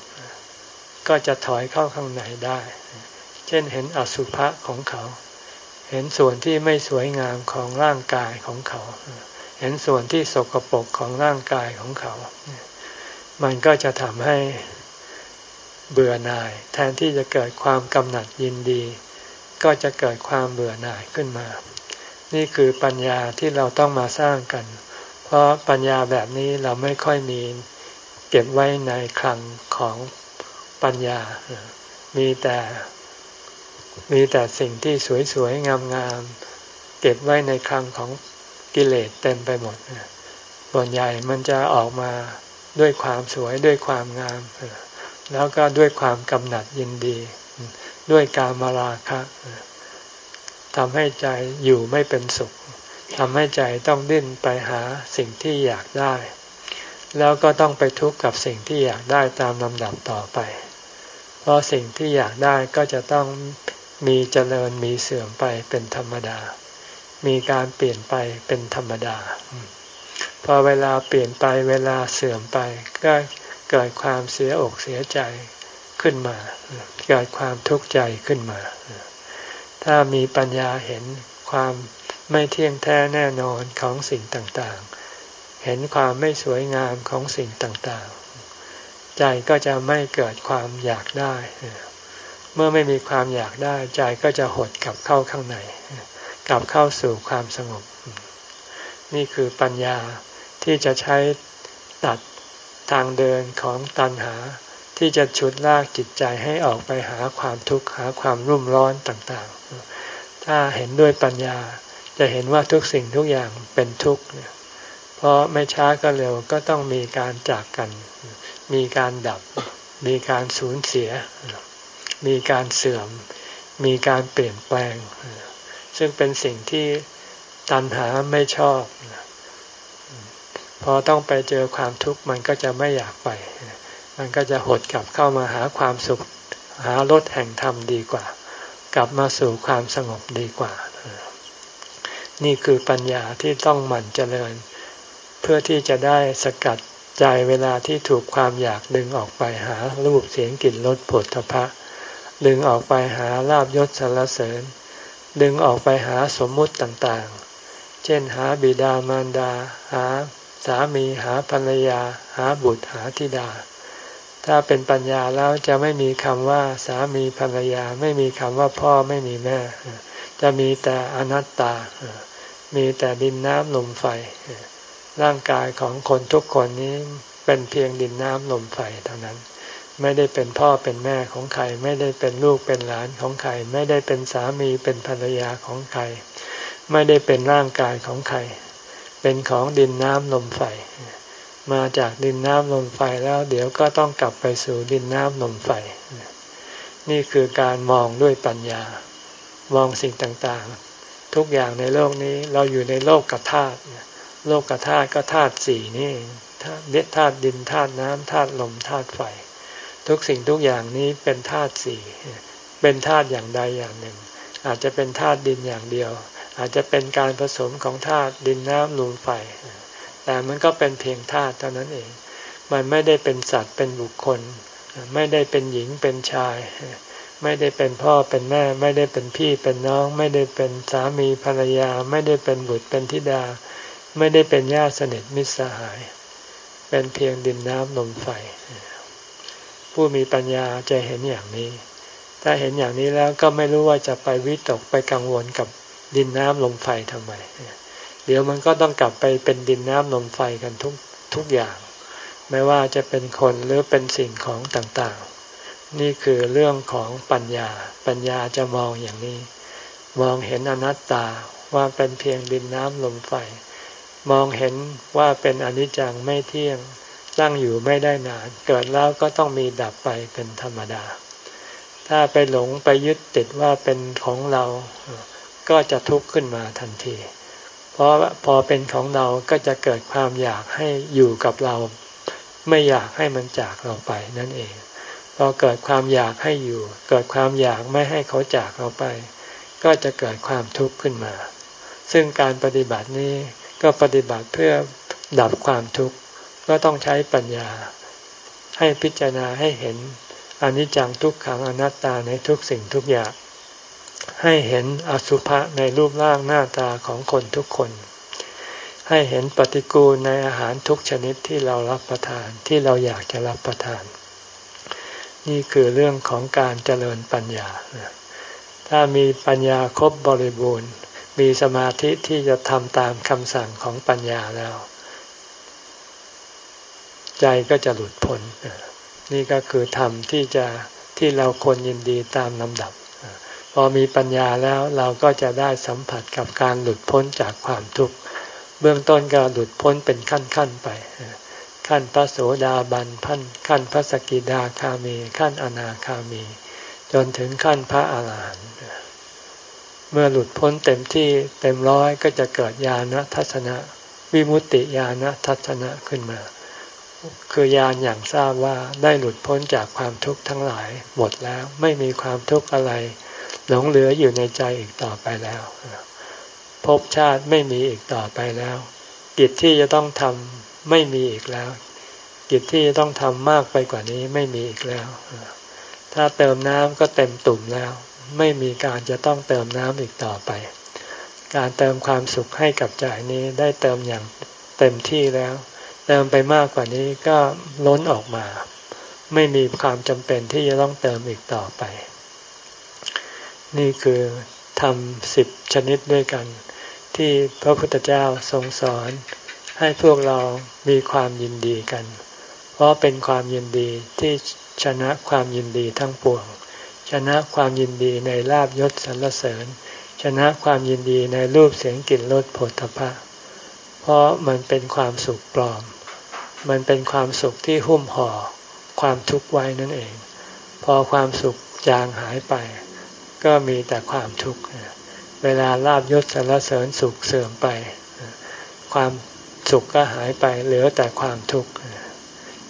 ก็จะถอยเข้าข้างในได้ เช่นเห็นอสุภะของเขา เห็นส่วนที่ไม่สวยงามของร่างกายของเขา เห็นส่วนที่สกปรกของร่างกายของเขา มันก็จะทำให้เบื่อหน่าย แทนที่จะเกิดความกำหนัดยินดี ก็จะเกิดความเบื่อหน่ายขึ้นมา นี่คือปัญญาที่เราต้องมาสร้างกัน เพราะปัญญาแบบนี้เราไม่ค่อยมีเก็บไว้ในคลังของปัญญา มีแต่มีแต่สิ่งที่สวยๆ งามๆ เก็บไว้ในคลังของกิเลสเต็มไปหมดส่วนใหญ่มันจะออกมาด้วยความสวยด้วยความงาม แล้วก็ด้วยความกำหนัดยินดี ด้วยการมาราคะทำให้ใจอยู่ไม่เป็นสุข ทำให้ใจต้องดิ้นไปหาสิ่งที่อยากได้ แล้วก็ต้องไปทุกข์กับสิ่งที่อยากได้ตามลำดับต่อไป เพราะสิ่งที่อยากได้ก็จะต้องมีเจริญมีเสื่อมไปเป็นธรรมดา มีการเปลี่ยนไปเป็นธรรมดา พอเวลาเปลี่ยนไปเวลาเสื่อมไป ก็เกิดความเสียอกเสียใจขึ้นมา เกิดความทุกข์ใจขึ้นมา ถ้ามีปัญญาเห็นความ ไม่เที่ยงแท้แน่นอนของสิ่งต่างๆ เห็นความไม่สวยงามของสิ่งต่างๆ ใจก็จะไม่เกิดความอยากได้ เมื่อไม่มีความอยากได้ ใจก็จะหดกลับเข้าข้างใน กลับเข้าสู่ความสงบ นี่คือปัญญาที่จะใช้ตัดทางเดินของตัณหาที่จะฉุดลากจิตใจให้ออกไปหาความทุกข์หาความรุ่มร้อนต่างๆ ถ้าเห็นด้วยปัญญา จะเห็นว่าทุกสิ่งทุกอย่างเป็นทุกข์เพราะไม่ช้าก็เร็วก็ต้องมีการจากกัน มีการดับ มีการสูญเสีย มีการเสื่อม มีการเปลี่ยนแปลง ซึ่งเป็นสิ่งที่ตัณหาไม่ชอบ พอต้องไปเจอความทุกข์มันก็จะไม่อยากไป มันก็จะหดกลับเข้ามาหาความสุข หารถแห่งธรรมดีกว่า กลับมาสู่ความสงบดีกว่า นี่คือปัญญาที่ต้องหมั่นเจริญ เพื่อที่จะได้สกัดใจเวลาที่ถูกความอยากดึงออกไปหารูปเสียงกลิ่นรสผลทพะ ดึงออกไปหาลาบยศสรรเสริญ ดึงออกไปหาสมมุติต่างๆ เช่นหาบิดามารดา หาสามีหาภรรยา หาบุตรหาธิดา ถ้าเป็นปัญญาแล้วจะไม่มีคำว่าสามีภรรยาไม่มีคำว่าพ่อไม่มีแม่ จะมีแต่อนัตตา มีแต่ดินน้ำลมไฟ ร่างกายของคนทุกคนนี้เป็นเพียงดินน้ำลมไฟเท่านั้น ไม่ได้เป็นพ่อเป็นแม่ของใคร ไม่ได้เป็นลูกเป็นหลานของใคร ไม่ได้เป็นสามีเป็นภรรยาของใคร ไม่ได้เป็นร่างกายของใคร เป็นของดินน้ำลมไฟ มาจากดินน้ำลมไฟแล้วเดี๋ยวก็ต้องกลับไปสู่ดินน้ำลมไฟ นี่คือการมองด้วยปัญญา มองสิ่งต่างๆ ทุกอย่างในโลกนี้เราอยู่ในโลกกับธาตุโลกกับธาตุก็ธาตุสี่นี่ธาตุธาตุดินธาตุน้ำธาตุลมธาตุไฟ ทุกสิ่งทุกอย่างนี้เป็นธาตุสี่เป็นธาตุอย่างใดอย่างหนึ่ง อาจจะเป็นธาตุดินอย่างเดียว อาจจะเป็นการผสมของธาตุดินน้ำลมไฟ แต่มันก็เป็นเพียงธาตุเท่านั้นเอง มันไม่ได้เป็นสัตว์เป็นบุคคล ไม่ได้เป็นหญิงเป็นชาย ไม่ได้เป็นพ่อเป็นแม่ ไม่ได้เป็นพี่เป็นน้อง ไม่ได้เป็นสามีภรรยา ไม่ได้เป็นบุตรเป็นธิดา ไม่ได้เป็นญาติสนิทมิตรสหาย เป็นเพียงดินน้ำลมไฟ ผู้มีปัญญาจะเห็นอย่างนี้ ถ้าเห็นอย่างนี้แล้วก็ไม่รู้ว่าจะไปวิตกไปกังวลกับดินน้ำลมไฟทำไม เดี๋ยวมันก็ต้องกลับไปเป็นดินน้ำลมไฟกันทุกทุกอย่าง ไม่ว่าจะเป็นคนหรือเป็นสิ่งของต่างๆ นี่คือเรื่องของปัญญา ปัญญาจะมองอย่างนี้ มองเห็นอนัตตาว่าเป็นเพียงดินน้ำลมไฟ มองเห็นว่าเป็นอนิจจังไม่เที่ยงตั้งอยู่ไม่ได้นาน เกิดแล้วก็ต้องมีดับไปเป็นธรรมดา ถ้าไปหลงไปยึดติดว่าเป็นของเรา ก็จะทุกข์ขึ้นมาทันที เพราะพอเป็นของเราก็จะเกิดความอยากให้อยู่กับเรา ไม่อยากให้มันจากเราไปนั่นเอง พอเกิดความอยากให้อยู่ เกิดความอยากไม่ให้เขาจากเราไป ก็จะเกิดความทุกข์ขึ้นมา ซึ่งการปฏิบัตินี้ก็ปฏิบัติเพื่อดับความทุกข์ก็ต้องใช้ปัญญา ให้พิจารณาให้เห็นอนิจจังทุกขังอนัตตาในทุกสิ่งทุกอย่าง ให้เห็นอสุภะในรูปร่างหน้าตาของคนทุกคน ให้เห็นปฏิกูลในอาหารทุกชนิดที่เรารับประทานที่เราอยากจะรับประทาน นี่คือเรื่องของการเจริญปัญญา ถ้ามีปัญญาครบบริบูรณ์ มีสมาธิที่จะทำตามคำสั่งของปัญญาแล้ว ใจก็จะหลุดพ้นนี่ก็คือธรรมที่จะที่เราควรยินดีตามลำดับ พอมีปัญญาแล้วเราก็จะได้สัมผัสกับการหลุดพ้นจากความทุกข์ เบื้องต้นก็หลุดพ้นเป็นขั้นๆไป ขั้นพระโสดาบันพันขั้นพระสกิดาคามี ขั้นอนาคามี จนถึงขั้นพระอาหารหันต์เมื่อหลุดพ้นเต็มที่เต็มร้อยก็จะเกิดญาณทัศนะ วิมุตติญาณทัศนะขึ้นมา คือญาณอย่างทราบว่าได้หลุดพ้นจากความทุกข์ทั้งหลายหมดแล้วไม่มีความทุกข์อะไร หลงเหลืออยู่ในใจอีกต่อไปแล้วภพชาติไม่มีอีกต่อไปแล้ว กิจที่จะต้องทำไม่มีอีกแล้ว กิจที่จะต้องทำมากไปกว่านี้ไม่มีอีกแล้ว ถ้าเติมน้ำก็เต็มตุ่มแล้ว ไม่มีการจะต้องเติมน้ำอีกต่อไป การเติมความสุขให้กับใจนี้ได้เติมอย่างเต็มที่แล้ว เติมไปมากกว่านี้ก็ล้นออกมา ไม่มีความจำเป็นที่จะต้องเติมอีกต่อไป นี่คือทำสิบชนิดด้วยกัน ที่พระพุทธเจ้าทรงสอน ให้พวกเรามีความยินดีกัน เพราะเป็นความยินดีที่ชนะความยินดีทั้งปวง ชนะความยินดีในลาบยศสรรเสริญ ชนะความยินดีในรูปเสียงกลิ่นรสผลตภะเพราะมันเป็นความสุขปลอม มันเป็นความสุขที่หุ้มห่อความทุกข์ไว้นั่นเอง พอความสุขจางหายไป ก็มีแต่ความทุกข์ เวลาลาบยศสรรเสริญสุขเสื่อมไป ความสุขก็หายไปเหลือแต่ความทุกข์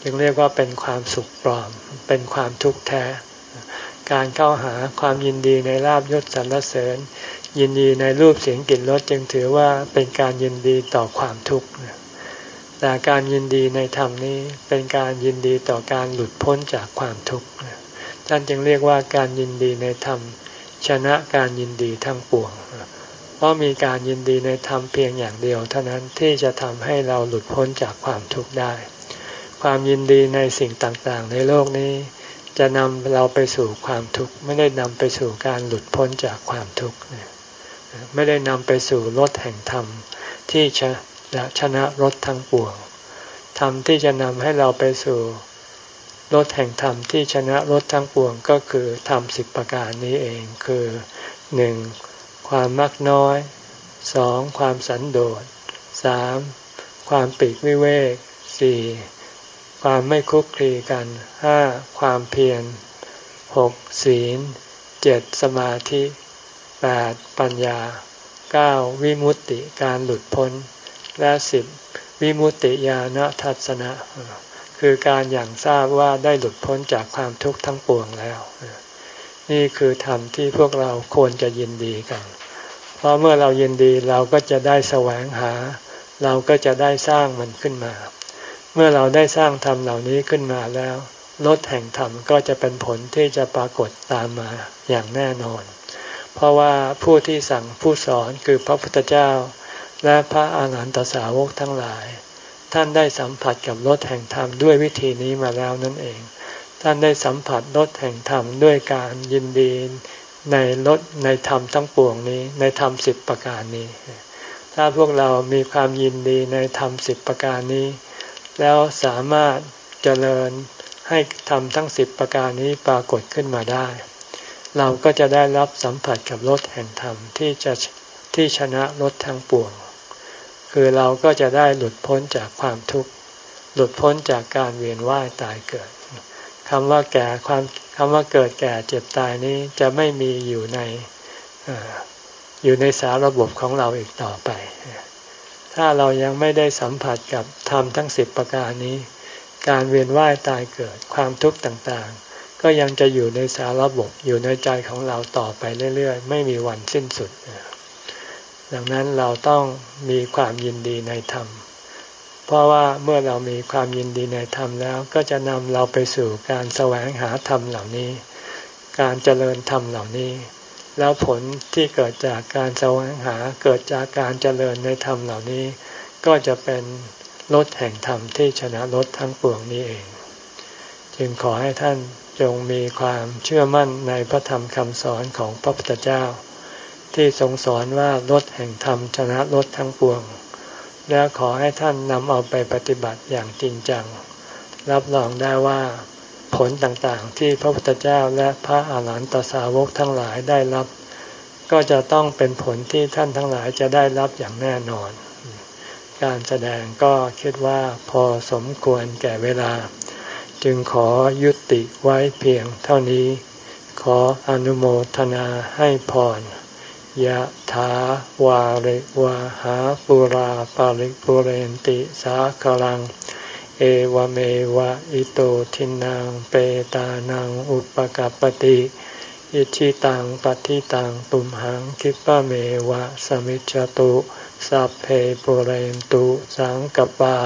จึงเรียกว่าเป็นความสุขปลอม เป็นความทุกข์แท้ การเข้าหาความยินดีในลาบยศสรรเสริญ ยินดีในรูปเสียงกลิ่นรสจึงถือว่าเป็นการยินดีต่อความทุกข์แต่การยินดีในธรรมนี้เป็นการยินดีต่อการหลุดพ้นจากความทุกข์ท่านจึงเรียกว่าการยินดีในธรรม ชนะการยินดีทั้งปวง เพราะมีการยินดีในธรรมเพียงอย่างเดียว เท่านั้นที่จะทำให้เราหลุดพ้นจากความทุกข์ได้ ความยินดีในสิ่งต่างๆ ในโลกนี้ จะนำเราไปสู่ความทุกข์ไม่ได้นำไปสู่การหลุดพ้นจากความทุกข์ไม่ได้นำไปสู่รถแห่งธรรมที่จะชนะรถทั้งปวงธรรมที่จะนำให้เราไปสู่ รถแห่งธรรมที่ชนะรถทั้งปวงก็คือธรรมสิบประการนี้เองคือหนึ่งความมักน้อยสองความสันโดษสามความปีกวิเวกสี่ความไม่คุกคีกันห้าความเพียรหกศีลเจ็ดสมาธิแปดปัญญาเก้าวิมุตติการหลุดพ้น และสิบวิมุตติญาณทัศนะ คือการอย่างทราบว่าได้หลุดพ้นจากความทุกข์ทั้งปวงแล้ว นี่คือธรรมที่พวกเราควรจะยินดีกัน เพราะเมื่อเรายินดีเราก็จะได้แสวงหา เราก็จะได้สร้างมันขึ้นมา เมื่อเราได้สร้างธรรมเหล่านี้ขึ้นมาแล้วลดแห่งธรรมก็จะเป็นผลที่จะปรากฏตามมาอย่างแน่นอน เพราะว่าผู้ที่สั่งผู้สอนคือพระพุทธเจ้า และพระอาหารหันตสาวกทั้งหลาย ท่านได้สัมผัสกับรถแห่งธรรมด้วยวิธีนี้มาแล้วนั่นเอง ท่านได้สัมผัสรถแห่งธรรมด้วยการยินดีในรถในธรรมทั้งปวงนี้ในธรรมสิบประการนี้ ถ้าพวกเรามีความยินดีในธรรมสิบประการนี้ แล้วสามารถเจริญให้ทำทั้งสิบประการนี้ปรากฏขึ้นมาได้ เราก็จะได้รับสัมผัสกับรถแห่งธรรมที่จะที่ชนะรถทางปวง คือเราก็จะได้หลุดพ้นจากความทุกข์ หลุดพ้นจากการเวียนว่ายตายเกิดคำว่าแก่ความคำว่าเกิดแก่เจ็บตายนี้จะไม่มีอยู่ในอยู่ในสารระบบของเราอีกต่อไป ถ้าเรายังไม่ได้สัมผัสกับธรรมทั้งสิบประการนี้ การเวียนว่ายตายเกิดความทุกข์ต่างๆ ก็ยังจะอยู่ในสารระบบอยู่ในใจของเราต่อไปเรื่อยๆ ไม่มีวันสิ้นสุด ดังนั้นเราต้องมีความยินดีในธรรม เพราะว่าเมื่อเรามีความยินดีในธรรมแล้ว ก็จะนำเราไปสู่การแสวงหาธรรมเหล่านี้ การเจริญธรรมเหล่านี้ แล้วผลที่เกิดจากการแสวงหาเกิดจากการเจริญในธรรมเหล่านี้ ก็จะเป็นลดแห่งธรรมที่ชนะลดทั้งปวงนี้เอง จึงขอให้ท่านจงมีความเชื่อมั่นในพระธรรมคำสอนของพระพุทธเจ้า ที่ทรงสอนว่าลดแห่งธรรมชนะลดทั้งปวง แล้วขอให้ท่านนำเอาไปปฏิบัติอย่างจริงจัง รับรองได้ว่าผลต่างๆ ที่พระพุทธเจ้าและพระอาหารหันตสาวกทั้งหลายได้รับ ก็จะต้องเป็นผลที่ท่านทั้งหลายจะได้รับอย่างแน่นอน การแสดงก็คิดว่าพอสมควรแก่เวลา จึงขอยุติไว้เพียงเท่านี้ ขออนุโมทนาให้พร ยะถาวาริวาหาปุราปาริปุเรนติสาคลัง เอวเมวะอิโตทินังเปตานังอุปกัปติอิชิตังปฏิตังตุมหังคิปะเมวะสมิจจตุสัพเพปุเรนตุสังกปา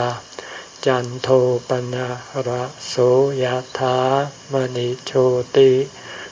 จันโทปนะระโสยธามณิโชติ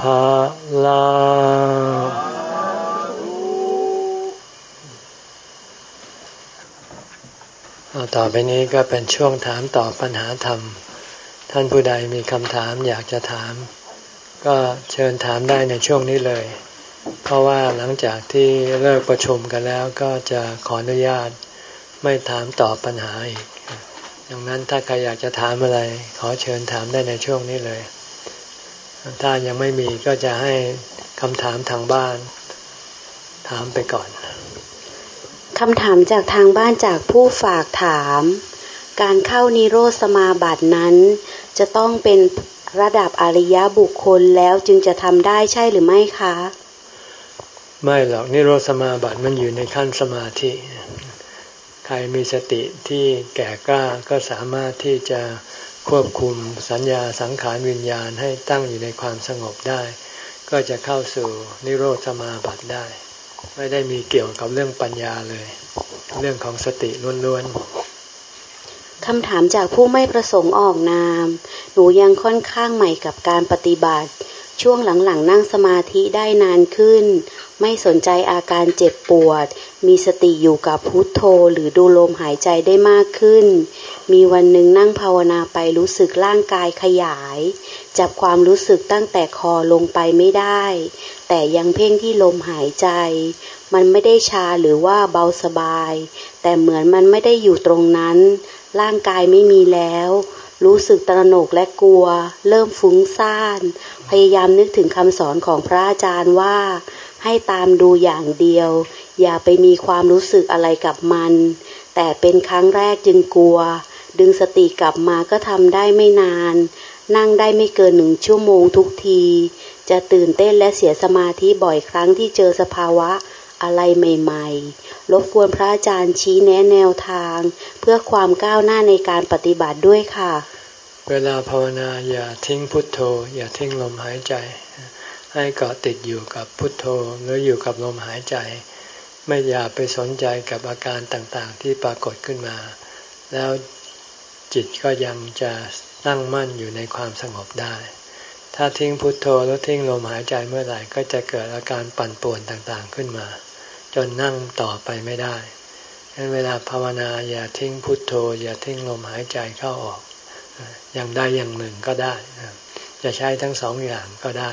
ภาลาต่อไปนี้ก็เป็นช่วงถามตอบปัญหาธรรม ท่านผู้ใดมีคำถามอยากจะถาม ก็เชิญถามได้ในช่วงนี้เลย เพราะว่าหลังจากที่เลิกประชุมกันแล้วก็จะขออนุญาตไม่ถามตอบปัญหาอีกดังนั้นถ้าใครอยากจะถามอะไร ขอเชิญถามได้ในช่วงนี้เลย ถ้ายังไม่มีก็จะให้คำถามทางบ้าน ถามไปก่อนคำถามจากทางบ้านจากผู้ฝากถาม การเข้านิโรธสมาบัตินั้น จะต้องเป็นระดับอริยบุคคลแล้วจึงจะทำได้ใช่หรือไม่คะ ไม่หรอกนิโรธสมาบัติมันอยู่ในขั้นสมาธิ ใครมีสติที่แก่กล้าก็สามารถที่จะ ควบคุมสัญญาสังขารวิญญาณให้ตั้งอยู่ในความสงบได้ ก็จะเข้าสู่นิโรธสมาบัติได้ ไม่ได้มีเกี่ยวกับเรื่องปัญญาเลย เรื่องของสติล้วนๆคำถามจากผู้ไม่ประสงค์ออกนาม หนูยังค่อนข้างใหม่กับการปฏิบัติ ช่วงหลังๆ นั่งสมาธิได้นานขึ้น ไม่สนใจอาการเจ็บปวด มีสติอยู่กับพุทโธหรือดูลมหายใจได้มากขึ้น มีวันหนึ่งนั่งภาวนาไปรู้สึกร่างกายขยาย จับความรู้สึกตั้งแต่คอลงไปไม่ได้ แต่ยังเพ่งที่ลมหายใจ มันไม่ได้ชาหรือว่าเบาสบาย แต่เหมือนมันไม่ได้อยู่ตรงนั้น ร่างกายไม่มีแล้ว รู้สึกตระหนกและกลัว เริ่มฟุ้งซ่าน พยายามนึกถึงคำสอนของพระอาจารย์ว่า ให้ตามดูอย่างเดียว อย่าไปมีความรู้สึกอะไรกับมันแต่เป็นครั้งแรกจึงกลัว ดึงสติกลับมาก็ทำได้ไม่นาน นั่งได้ไม่เกินหนึ่งชั่วโมงทุกที จะตื่นเต้นและเสียสมาธิบ่อยครั้งที่เจอสภาวะอะไรใหม่ๆ รบกวนพระอาจารย์ชี้แนะแนวทาง เพื่อความก้าวหน้าในการปฏิบัติด้วยค่ะ เวลาภาวนาอย่าทิ้งพุทโธ อย่าทิ้งลมหายใจ ให้เกาะติดอยู่กับพุทโธหรืออยู่กับลมหายใจ ไม่อย่าไปสนใจกับอาการต่างๆที่ปรากฏขึ้นมา แล้ว จิตก็ยังจะตั้งมั่นอยู่ในความสงบได้ ถ้าทิ้งพุทโธแล้วทิ้งลมหายใจเมื่อไหร่ก็จะเกิดอาการปั่นป่วนต่างๆขึ้นมา จนนั่งต่อไปไม่ได้ฉะนั้นเวลาภาวนาอย่าทิ้งพุทโธ อย่าทิ้งลมหายใจเข้าออกอย่างใดอย่างหนึ่งก็ได้ จะใช้ทั้งสองอย่างก็ได้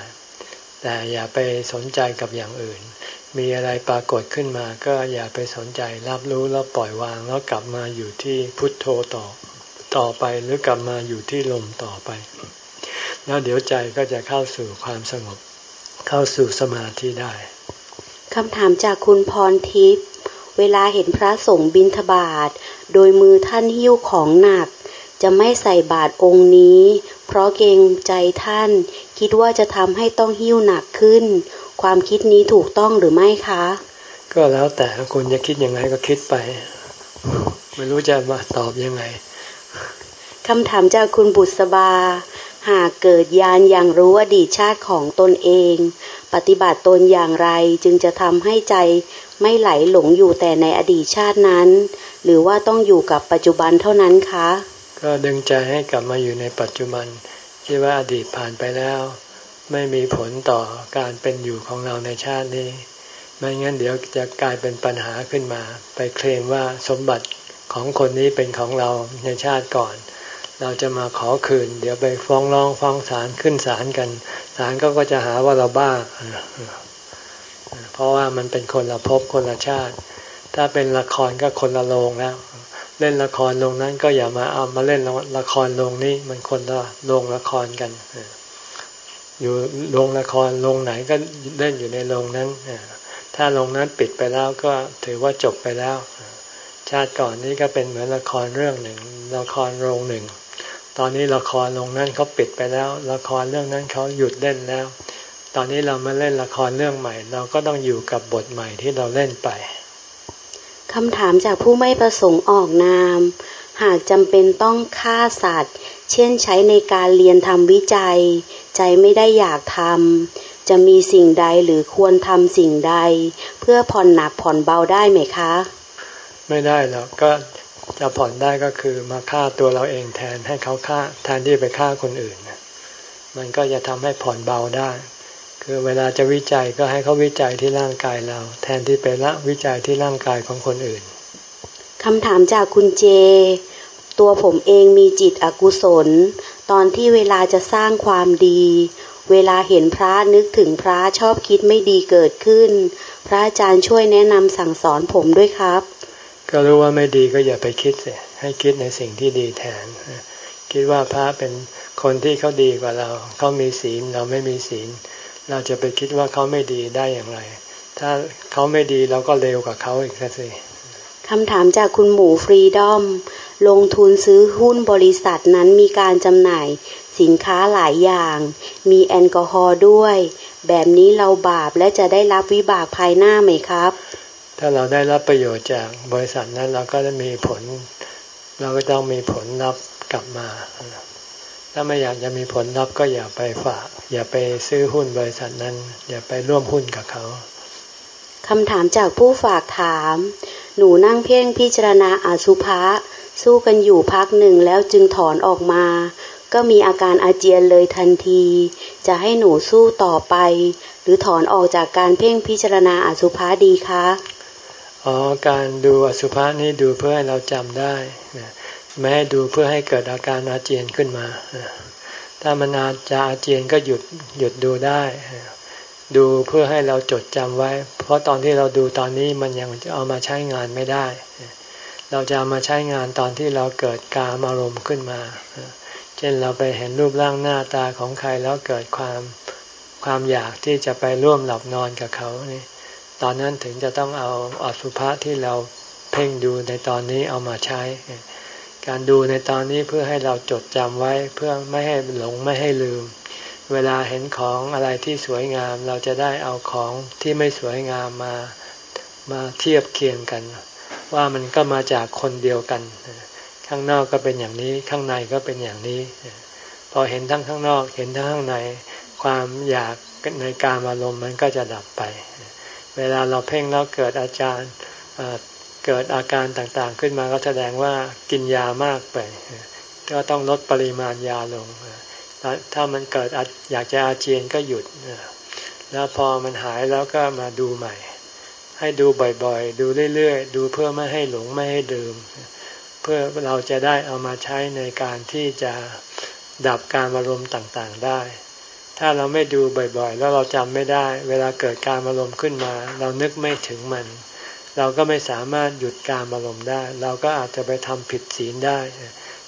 แต่อย่าไปสนใจกับอย่างอื่น มีอะไรปรากฏขึ้นมาก็อย่าไปสนใจรับรู้แล้วปล่อยวางแล้วกลับมาอยู่ที่พุทโธต่อ ต่อไปหรือกลับมาอยู่ที่ลมต่อไป แล้วเดี๋ยวใจก็จะเข้าสู่ความสงบ เข้าสู่สมาธิได้คำถามจากคุณพรทิพย์เวลาเห็นพระสงฆ์บิณฑบาตโดยมือท่านหิ้วของหนัก จะไม่ใส่บาตรองค์นี้ เพราะเกรงใจท่าน คิดว่าจะทำให้ต้องหิ้วหนักขึ้น ความคิดนี้ถูกต้องหรือไม่คะ ก็แล้วแต่คุณจะคิดยังไงก็คิดไป ไม่รู้จะมาตอบยังไง คำถามจากคุณบุษบา หากเกิดยานอย่างรู้อดีตชาติของตนเอง ปฏิบัติตนอย่างไรจึงจะทำให้ใจไม่ไหลหลงอยู่แต่ในอดีตชาตินั้น หรือว่าต้องอยู่กับปัจจุบันเท่านั้นคะ ก็ดึงใจให้กลับมาอยู่ในปัจจุบันคิดว่าอดีตผ่านไปแล้ว ไม่มีผลต่อการเป็นอยู่ของเราในชาตินี้ ไม่งั้นเดี๋ยวจะกลายเป็นปัญหาขึ้นมา ไปเคลมว่าสมบัติของคนนี้เป็นของเราในชาติก่อน เราจะมาขอคืน เดี๋ยวไปฟ้องร้องฟ้องศาลขึ้นศาลกันศาลก็ก็จะหาว่าเราบ้า เพราะว่ามันเป็นคนละภพคนละชาติ ถ้าเป็นละครก็คนละโรงแล้วเล่นละครลงนั้นก็อย่ามาเอามาเล่นละครลงนี้มันคนละโรงละครกันอยู่โรงละครโรงไหนก็เล่นอยู่ในโรงนั้นถ้าโรงนั้นปิดไปแล้วก็ถือว่าจบไปแล้ว ชาติก่อนนี้ก็เป็นเหมือนละครเรื่องหนึ่งละครโรงหนึ่ง ตอนนี้ละครลงนั้นเขาปิดไปแล้ว ละครเรื่องนั้นเขาหยุดเล่นแล้ว ตอนนี้เรามาเล่นละครเรื่องใหม่ เราก็ต้องอยู่กับบทใหม่ที่เราเล่นไปคำถามจากผู้ไม่ประสงค์ออกนาม หากจำเป็นต้องฆ่าสัตว์ เช่นใช้ในการเรียนทำวิจัย ใจไม่ได้อยากทำจะมีสิ่งใดหรือควรทำสิ่งใด เพื่อผ่อนหนักผ่อนเบาได้ไหมคะ ไม่ได้หรอกก็ จะผ่อนได้ก็คือมาฆ่าตัวเราเองแทนให้เขาฆ่าแทนที่ไปฆ่าคนอื่น มันก็จะทำให้ผ่อนเบาได้ คือเวลาจะวิจัยก็ให้เขาวิจัยที่ร่างกายเรา แทนที่ไปละวิจัยที่ร่างกายของคนอื่นคำถามจากคุณเจ ตัวผมเองมีจิตอกุศล ตอนที่เวลาจะสร้างความดี เวลาเห็นพระนึกถึงพระชอบคิดไม่ดีเกิดขึ้น พระอาจารย์ช่วยแนะนำสั่งสอนผมด้วยครับ ก็รู้ว่าไม่ดีก็อย่าไปคิดเสียให้คิดในสิ่งที่ดีแทน คิดว่าพระเป็นคนที่เขาดีกว่าเรา เขามีศีลเราไม่มีศีล เราจะไปคิดว่าเขาไม่ดีได้อย่างไร ถ้าเขาไม่ดีเราก็เร็วกว่าเขาอีกสิคำถามจากคุณหมูฟรีดอม ลงทุนซื้อหุ้นบริษัทนั้นมีการจำหน่ายสินค้าหลายอย่าง มีแอลกอฮอล์ด้วย แบบนี้เราบาปและจะได้รับวิบากภายหน้าไหมครับ ถ้าเราได้รับประโยชน์จากบริษัทนั้นเราก็จะมีผล เราก็ต้องมีผลรับกลับมา ถ้าไม่อยากจะมีผลรับก็อย่าไปฝาก อย่าไปซื้อหุ้นบริษัทนั้น อย่าไปร่วมหุ้นกับเขาคำถามจากผู้ฝากถาม หนูนั่งเพ่งพิจารณาอาสุภะสู้กันอยู่พักหนึ่งแล้วจึงถอนออกมา ก็มีอาการอาเจียนเลยทันที จะให้หนูสู้ต่อไป หรือถอนออกจากการเพ่งพิจารณาอาสุภะดีคะ อ๋อการดูอสุภะนี่ดูเพื่อให้เราจำได้ไม่ให้ดูเพื่อให้เกิดอาการอาเจียนขึ้นมา ถ้ามันอาจะอาเจียนก็หยุดหยุดดูได้ ดูเพื่อให้เราจดจำไว้ เพราะตอนที่เราดูตอนนี้มันยังจะเอามาใช้งานไม่ได้ เราจะเอามาใช้งานตอนที่เราเกิดการอารมณ์ขึ้นมา เช่นเราไปเห็นรูปร่างหน้าตาของใครแล้วเกิดความความอยากที่จะไปร่วมหลับนอนกับเขานี่ ตอนนั้นถึงจะต้องเอาอสุภะที่เราเพ่งดูในตอนนี้เอามาใช้ การดูในตอนนี้เพื่อให้เราจดจำไว้เพื่อไม่ให้หลงไม่ให้ลืม เวลาเห็นของอะไรที่สวยงาม เราจะได้เอาของที่ไม่สวยงามมามาเทียบเคียงกัน ว่ามันก็มาจากคนเดียวกัน ข้างนอกก็เป็นอย่างนี้ข้างในก็เป็นอย่างนี้ พอเห็นทั้งข้างนอกเห็นทั้งข้างใน ความอยากในการอารมณ์มันก็จะดับไป เวลาเราเพ่งแล้วเกิดอาจารย์เกิดอาการต่างๆ ขึ้นมาก็แสดงว่ากินยามากไป ก็ต้องลดปริมาณยาลง ถ้ามันเกิดอยากจะอาเจียนก็หยุด แล้วพอมันหายแล้วก็มาดูใหม่ ให้ดูบ่อยๆ ดูเรื่อยๆ ดูเพื่อไม่ให้หลงไม่ให้ดื่ม เพื่อเราจะได้เอามาใช้ในการที่จะดับการอารมณ์ต่างๆได้ ถ้าเราไม่ดูบ่อยๆ แล้วเราจำไม่ได้ เวลาเกิดการอารมณ์ขึ้นมา เรานึกไม่ถึงมัน เราก็ไม่สามารถหยุดการอารมณ์ได้ เราก็อาจจะไปทำผิดศีลได้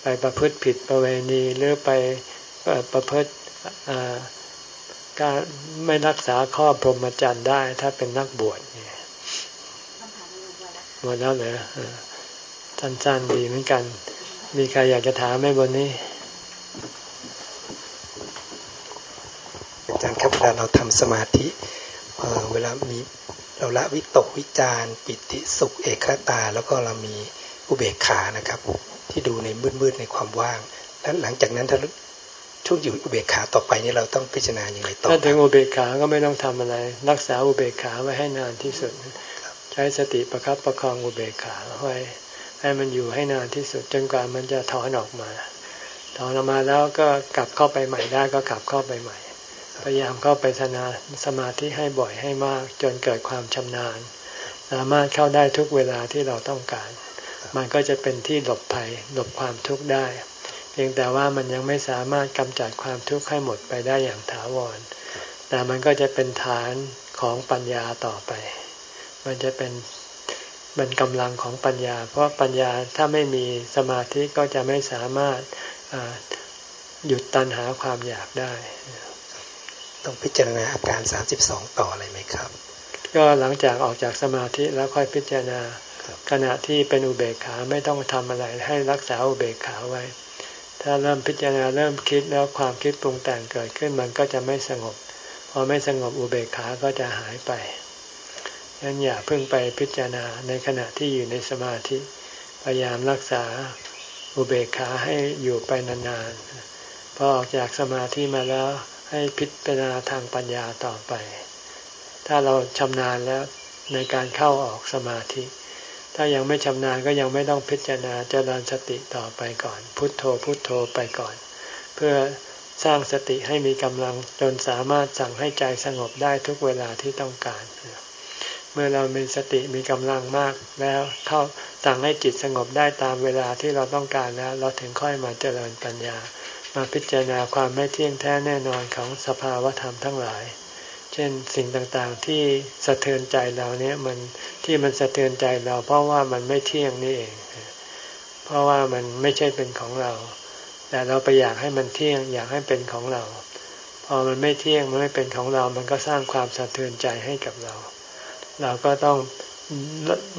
ไปประพฤติผิดประเวณีหรือไปประพฤติการไม่รักษาข้อพรหมจรรย์ได้ ถ้าเป็นนักบวชหมดแล้วเหรอสั้นๆดีเหมือนกัน มีใครอยากจะถามไหมบนนี้ อาจารย์ครับเวลาเราทำสมาธิเวลามีเราละวิตกวิจารปิติสุขเอกตา แล้วก็เรามีอุเบกขานะครับ ที่ดูในมืดๆในความว่างแล้วหลังจากนั้นถ้าช่วงอยู่อุเบกขาต่อไปนี่เราต้องพิจารณาอย่างไรต่อถ้าถึงอุเบกขาก็ไม่ต้องทำอะไร รักษาอุเบกขาไว้ให้นานที่สุด ใช้สติประครับประคองอุเบกขาไว้ให้มันอยู่ให้นานที่สุดจนกว่ามันจะถอนออกมาถอนออกมาแล้วก็กลับเข้าไปใหม่ได้ก็กลับเข้าไปใหม่ พยายามเข้าไปสนาสมาธิให้บ่อยให้มาก จนเกิดความชำนาญ สามารถเข้าได้ทุกเวลาที่เราต้องการ มันก็จะเป็นที่หลบภัยหลบความทุกข์ได้ เพียงแต่ว่ามันยังไม่สามารถกำจัดความทุกข์ให้หมดไปได้อย่างถาวร แต่มันก็จะเป็นฐานของปัญญาต่อไป มันจะเป็นเป็นกำลังของปัญญา เพราะปัญญาถ้าไม่มีสมาธิก็จะไม่สามารถหยุดตันหาความอยากได้ ต้องพิจารณาอาการสามสิบสองต่ออะไรไหมครับ ก็หลังจากออกจากสมาธิแล้วค่อยพิจารณาขณะที่เป็นอุเบกขาไม่ต้องทำอะไรให้รักษาอุเบกขาไว้ ถ้าเริ่มพิจารณาเริ่มคิดแล้วความคิดปรุงแต่งเกิดขึ้นมันก็จะไม่สงบ พอไม่สงบอุเบกขาก็จะหายไปฉะนั้นอย่าเพิ่งไปพิจารณาในขณะที่อยู่ในสมาธิพยายามรักษาอุเบกขาให้อยู่ไปนานๆพอออกจากสมาธิมาแล้ว ให้พิจารณาทางปัญญาต่อไป ถ้าเราชำนาญแล้วในการเข้าออกสมาธิ ถ้ายังไม่ชำนาญก็ยังไม่ต้องพิจารณาเจริญสติต่อไปก่อน พุทโธพุทโธไปก่อน เพื่อสร้างสติให้มีกำลังจนสามารถสั่งให้ใจสงบได้ทุกเวลาที่ต้องการ เมื่อเรามีสติมีกำลังมากแล้วเข้าสั่งให้จิตสงบได้ตามเวลาที่เราต้องการแล้ว เราถึงค่อยมาเจริญปัญญา มาพิจารณาความไม่เที่ยงแท้แน่นอนของสภาวธรรมทั้งหลาย เช่นสิ่งต่างๆที่สะเทือนใจเราเนี่ยมันที่มันสะเทือนใจเรา เพราะว่ามันไม่เที่ยงนี่เอง เพราะว่ามันไม่ใช่เป็นของเรา แต่เราไปอยากให้มันเที่ยงอยากให้เป็นของเรา พอมันไม่เที่ยงมันไม่เป็นของเรา มันก็สร้างความสะเทือนใจให้กับเรา เราก็ต้อง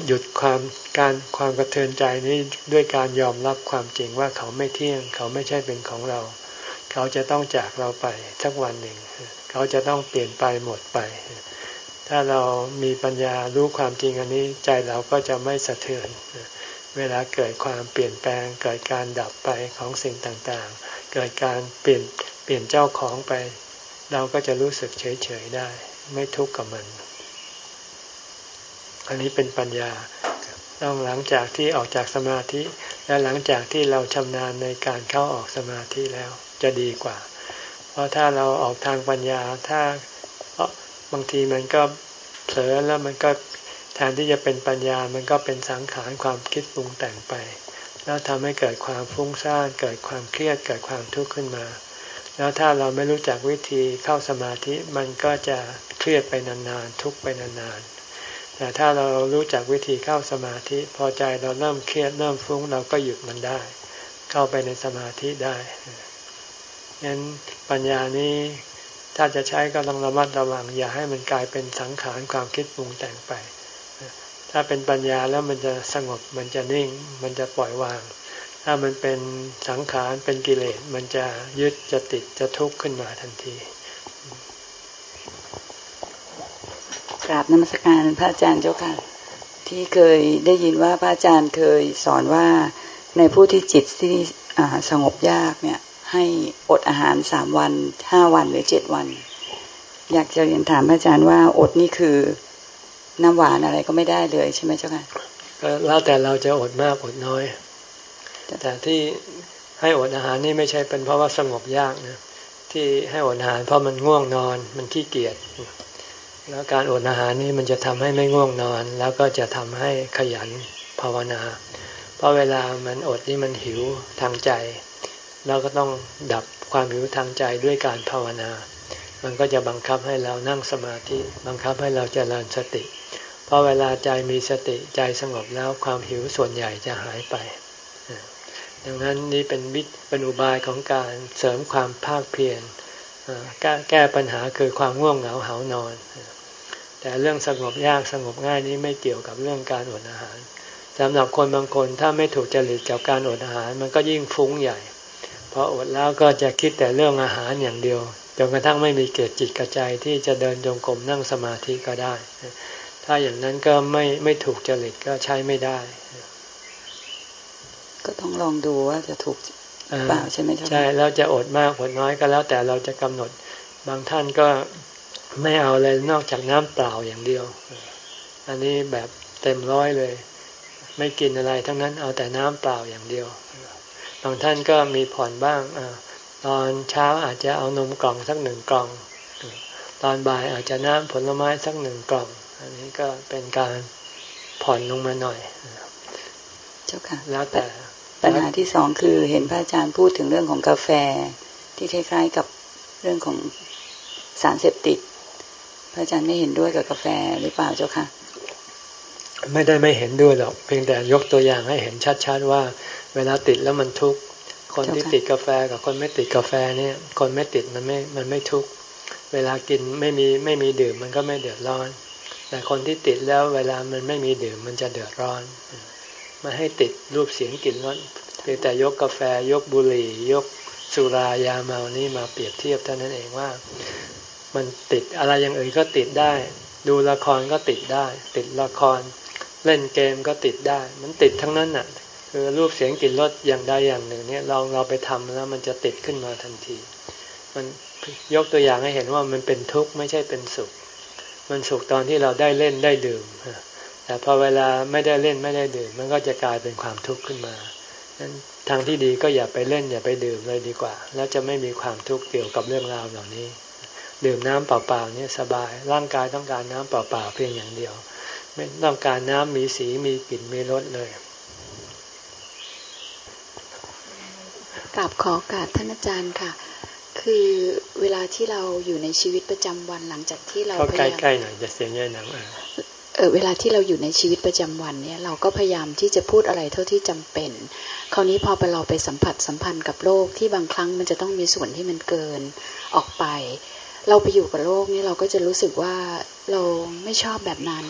หยุดความการความกระเทือนใจนี้ด้วยการยอมรับความจริงว่าเขาไม่เที่ยง เขาไม่ใช่เป็นของเรา เขาจะต้องจากเราไปสักวันหนึ่ง เขาจะต้องเปลี่ยนไปหมดไป ถ้าเรามีปัญญารู้ความจริงอันนี้ใจเราก็จะไม่สะเทือน เวลาเกิดความเปลี่ยนแปลง เกิดการดับไปของสิ่งต่างๆ เกิดการเปลี่ยนเปลี่ยนเจ้าของไป เราก็จะรู้สึกเฉยๆได้ ไม่ทุกข์กับมัน อันนี้เป็นปัญญาถต้องหลังจากที่ออกจากสมาธิ และหลังจากที่เราชำนาญในการเข้าออกสมาธิแล้วจะดีกว่า เพราะถ้าเราออกทางปัญญาถ้าบางทีมันก็เผลอแล้วมันก็แทนที่จะเป็นปัญญา มันก็เป็นสังขารความคิดปรุงแต่งไป แล้วทำให้เกิดความฟุ้งซ่าน เกิดความเครียด เกิดความทุกข์ขึ้นมา แล้วถ้าเราไม่รู้จักวิธีเข้าสมาธิ มันก็จะเครียดไปนานๆ ทุกข์ไปนานๆ แต่ถ้าเรารู้จักวิธีเข้าสมาธิ พอใจเราเริ่มเครียดเริ่มฟุ้งเราก็หยุดมันได้ เข้าไปในสมาธิได้งั้นปัญญานี้ถ้าจะใช้ก็ต้องระมัดระวัง อย่าให้มันกลายเป็นสังขารความคิดปรุงแต่งไป ถ้าเป็นปัญญาแล้วมันจะสงบมันจะนิ่ง มันจะปล่อยวาง ถ้ามันเป็นสังขารเป็นกิเลสมันจะยึดจะติดจะทุกข์ขึ้นมาทันที กราบนมัสการพระอาจารย์เจ้าค่ะ ที่เคยได้ยินว่าพระอาจารย์เคยสอนว่าในผู้ที่จิตที่สงบยากเนี่ย ให้อดอาหารสามวันห้าวันหรือเจ็ดวัน อยากจะเรียนถามพระอาจารย์ว่าอดนี่คือน้ำหวานอะไรก็ไม่ได้เลยใช่ไหมเจ้าค่ะก็แล้วแต่เราจะอดมากอดน้อย แต่ที่ให้อดอาหารนี่ไม่ใช่เป็นเพราะว่าสงบยากนะที่ให้อดอาหารเพราะมันง่วงนอนมันขี้เกียจ แล้วการอดอาหารนี่มันจะทำให้ไม่ง่วงนอน แล้วก็จะทำให้ขยันภาวนา เพราะเวลามันอดนี่มันหิวทางใจเราก็ต้องดับความหิวทางใจด้วยการภาวนา มันก็จะบังคับให้เรานั่งสมาธิ บังคับให้เราเจริญสติ เพราะเวลาใจมีสติใจสงบแล้วความหิวส่วนใหญ่จะหายไป ดังนั้นนี่เป็นวิเป็นอุบายของการเสริมความภาคเพียรแก้ปัญหาคือความง่วงเหงาเหานอน แต่เรื่องสงบยากสงบง่ายนี้ไม่เกี่ยวกับเรื่องการอดอาหารสำหรับคนบางคนถ้าไม่ถูกจริตกับการอดอาหาร มันก็ยิ่งฟุ้งใหญ่ พออดแล้วก็จะคิดแต่เรื่องอาหารอย่างเดียวจนกระทั่งไม่มีเกิดจิตกระใจที่จะเดินจงกรมนั่งสมาธิก็ได้ ถ้าอย่างนั้นก็ไม่ไม่ถูกจริตก็ใช้ไม่ได้ ก็ต้องลองดูว่าจะถูกเปล่าใช่ไหมใช่แล้วจะอดมากอดน้อยก็แล้วแต่เราจะกำหนดบางท่านก็ ไม่เอาเลยนอกจากน้ำเปล่าอย่างเดียว อันนี้แบบเต็มร้อยเลย ไม่กินอะไรทั้งนั้นเอาแต่น้ำเปล่าอย่างเดียวบางท่านก็มีผ่อนบ้างอตอนเช้าอาจจะเอานมกล่องสักหนึ่งกล่อง ตอนบ่ายอาจจะน้ำผลไม้สักหนึ่งกล่อง อันนี้ก็เป็นการผ่อนลงมาหน่อย เจ้าค่ะ แล้วแต่ปัญหาที่สองคือเห็นพระอาจารย์พูดถึงเรื่องของกาแฟที่คล้าย ๆกับเรื่องของสารเสพติด พระอาจารย์ไม่เห็นด้วยกับกาแฟหรือเปล่าเจ้าค่ะไม่ได้ไม่เห็นด้วยหรอก เพียงแต่ยกตัวอย่างให้เห็นชัดๆว่า เวลาติดแล้วมันทุกข์คนที่ติดกาแฟกับคนไม่ติดกาแฟเนี่ย คนไม่ติดมันไม่มันไม่ทุกข์เวลากินไม่มีไม่มีดื่มมันก็ไม่เดือดร้อน แต่คนที่ติดแล้วเวลามันไม่มีดื่มมันจะเดือดร้อนมาให้ติดรูปเสียงกลิ่นรสเพียงแต่ยกกาแฟยกบุหรี่ ยกสุรายาเมานี่มาเปรียบเทียบเท่านั้นเองว่า มันติดอะไรอย่างอื่นก็ติดได้ ดูละครก็ติดได้ ติดละคร เล่นเกมก็ติดได้ มันติดทั้งนั้นน่ะ คือรูปเสียงกลิ่นรสอย่างใดอย่างหนึ่ง เนี่ยลองเราไปทำแล้วมันจะติดขึ้นมาทันที มันยกตัวอย่างให้เห็นว่ามันเป็นทุกข์ไม่ใช่เป็นสุข มันสุขตอนที่เราได้เล่นได้ดื่มแต่พอเวลาไม่ได้เล่นไม่ได้ดื่ม มันก็จะกลายเป็นความทุกข์ขึ้นมานั้นทางที่ดีก็อย่าไปเล่นอย่าไปดื่มเลยดีกว่า แล้วจะไม่มีความทุกข์เกี่ยวกับเรื่องราวเหล่านี้ ดื่มน้ำเปล่าๆเนี่ยสบาย ร่างกายต้องการน้ำเปล่าๆเพียงอย่างเดียว ไม่ต้องการน้ำมีสีมีกลิ่นมีรสเลยกราบขอกราบท่านอาจารย์ค่ะ คือเวลาที่เราอยู่ในชีวิตประจำวันหลังจากที่เราพยายามใกล้ๆหน่อยจะเสียงใหญ่หนังเออเวลาที่เราอยู่ในชีวิตประจำวันเนี่ยเราก็พยายามที่จะพูดอะไรเท่าที่จำเป็น คราวนี้พอไปเราไปสัมผัสสัมพันธ์กับโลกที่บางครั้งมันจะต้องมีส่วนที่มันเกินออกไป เราไปอยู่กับโลกนี่เราก็จะรู้สึกว่าเราไม่ชอบแบบนั้น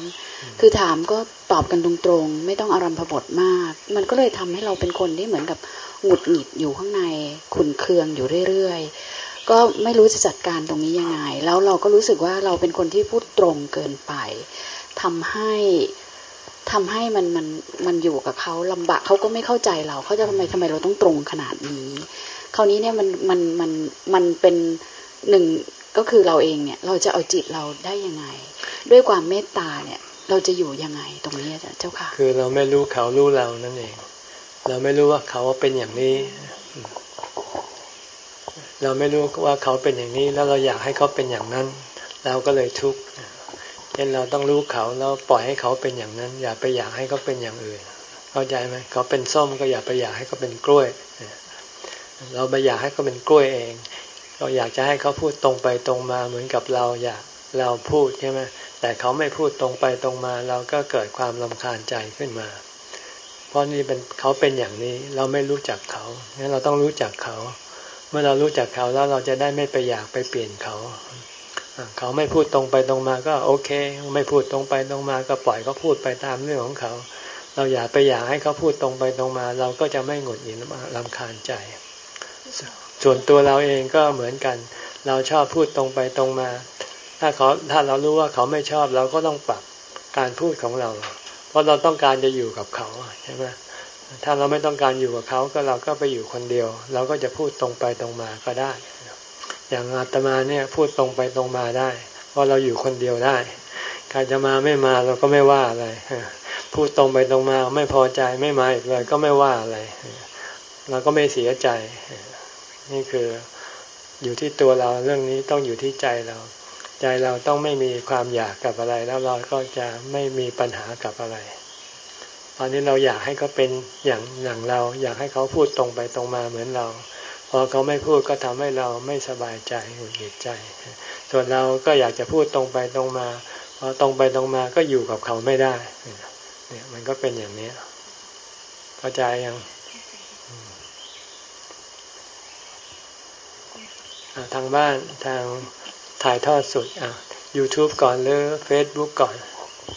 คือถามก็ตอบกันตรงๆ ไม่ต้องอารมณ์พบทมาก มันก็เลยทำให้เราเป็นคนที่เหมือนกับหงุดหงิดอยู่ข้างในขุนเคืองอยู่เรื่อยๆ ก็ไม่รู้จะจัดการตรงนี้ยังไง แล้วเราก็รู้สึกว่าเราเป็นคนที่พูดตรงเกินไปทำให้ทำให้มันมันมันอยู่กับเขาลำบากเขาก็ไม่เข้าใจเราเขาจะทำไมทำไมเราต้องตรงขนาดนี้ คราวนี้เนี่ยมันมันมันมันเป็นหนึ่ง ก็คือเราเองเนี่ย เราจะเอาจิตเราได้ยังไง ด้วยความเมตตาเนี่ย เราจะอยู่ยังไงตรงนี้เจ้าค่ะ คือเราไม่รู้เขารู้เรานั่นเอง เราไม่รู้ว่าเขาเป็นอย่างนี้ เราไม่รู้ว่าเขาเป็นอย่างนี้ แล้วเราอยากให้เขาเป็นอย่างนั้น เราก็เลยทุกข์เช่นเราต้องรู้เขาแล้วปล่อยให้เขาเป็นอย่างนั้น อย่าไปอยากให้เขาเป็นอย่างอื่น เข้าใจไหมเขาเป็นส้มก็อย่าไปอยากให้เขาเป็นกล้วย เราไปอยากให้เขาเป็นกล้วยเอง เราอยากจะให้เขาพูดตรงไปตรงมาเหมือนกับเราอยากเราพูดใช่ไหมแต่เขาไม่พูดตรงไปตรงมา เราก็เกิดความลำคาญใจขึ้นมา เพราะนี่เป็นเขาเป็นอย่างนี้เราไม่รู้จักเขางั้นเราต้องรู้จักเขา เมื่อเรารู้จักเขาแล้วเราจะได้ไม่ไปอยากไปเปลี่ยนเขา เขาไม่พูดตรงไปตรงมาก็โอเค ไม่พูดตรงไปตรงมา ก็ปล่อยเขาพูดไปตามเรื่องของเขา เราอย่าไปอยากให้เขาพูดตรงไปตรงมา เราก็จะไม่หงุดหงิดลำคาญใจ ส่วนตัวเราเองก็เหมือนกัน เราชอบพูดตรงไปตรงมา ถ้าเขาถ้าเรารู้ว่าเขาไม่ชอบเราก็ต้องปรับการพูดของเรา เพราะเราต้องการจะอยู่กับเขาใช่ไหมถ้าเราไม่ต้องการอยู่กับเขาก็เราก็ไปอยู่คนเดียว เราก็จะพูดตรงไปตรงมาก็ได้ อย่างอาตมาเนี่ยพูดตรงไปตรงมาได้ เพราะเราอยู่คนเดียวได้ใครจะมาไม่มาเราก็ไม่ว่าอะไรพูดตรงไปตรงมาไม่พอใจไม่มาอีกเลยก็ไม่ว่าอะไรเราก็ไม่เสียใจ นี่คืออยู่ที่ตัวเราเรื่องนี้ต้องอยู่ที่ใจเรา ใจเราต้องไม่มีความอยากกับอะไร แล้วเราก็จะไม่มีปัญหากับอะไร ตอนนี้เราอยากให้เขาเป็นอย่างอย่างเรา อยากให้เขาพูดตรงไปตรงมาเหมือนเรา พอเขาไม่พูดก็ทำให้เราไม่สบายใจหงุดหงิดใจ ส่วนเราก็อยากจะพูดตรงไปตรงมาพอตรงไปตรงมาก็อยู่กับเขาไม่ได้เนี่ยมันก็เป็นอย่างนี้เข้าใจยัง ทางบ้านทางถ่ายทอดสดอะ YouTube ก่อนหรือ Facebook ก่อน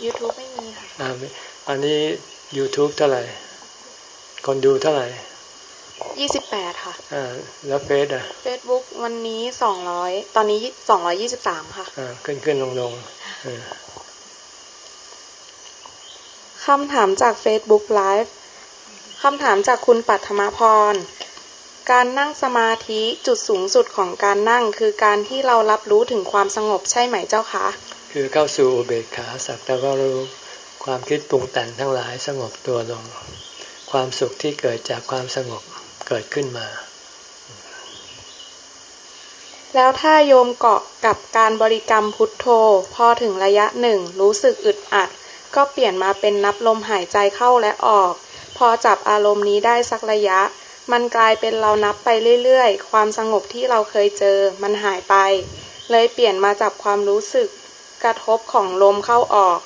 YouTube ไม่มีค่ะอ่าอันนี้ YouTube เท่าไหร่ คนดูเท่าไหร่ยี่สิบแปดค่ะอ่าแล้วเฟซอะเฟซบุ๊กวันนี้สองร้อยตอนนี้สองร้อยี่สิบสามค่ะอ่าขึ้นขึ้นลงลงคำถามจาก Facebook Live คำถามจากคุณปัทมพร การนั่งสมาธิจุดสูงสุดของการนั่งคือการที่เรารับรู้ถึงความสงบใช่ไหมเจ้าคะ คือเข้าสู่อุเบกขาสักแต่ว่ารู้ความคิดปรุงแต่งทั้งหลายสงบตัวลง ความสุขที่เกิดจากความสงบเกิดขึ้นมา แล้วถ้าโยมเกาะกับการบริกรรมพุทโธ พอถึงระยะหนึ่งรู้สึกอึดอัด ก็เปลี่ยนมาเป็นนับลมหายใจเข้าและออก พอจับอารมณ์นี้ได้สักระยะ มันกลายเป็นเรานับไปเรื่อยๆ ความสงบที่เราเคยเจอ มันหายไป เลยเปลี่ยนมาจับความรู้สึก กระทบของลมเข้าออก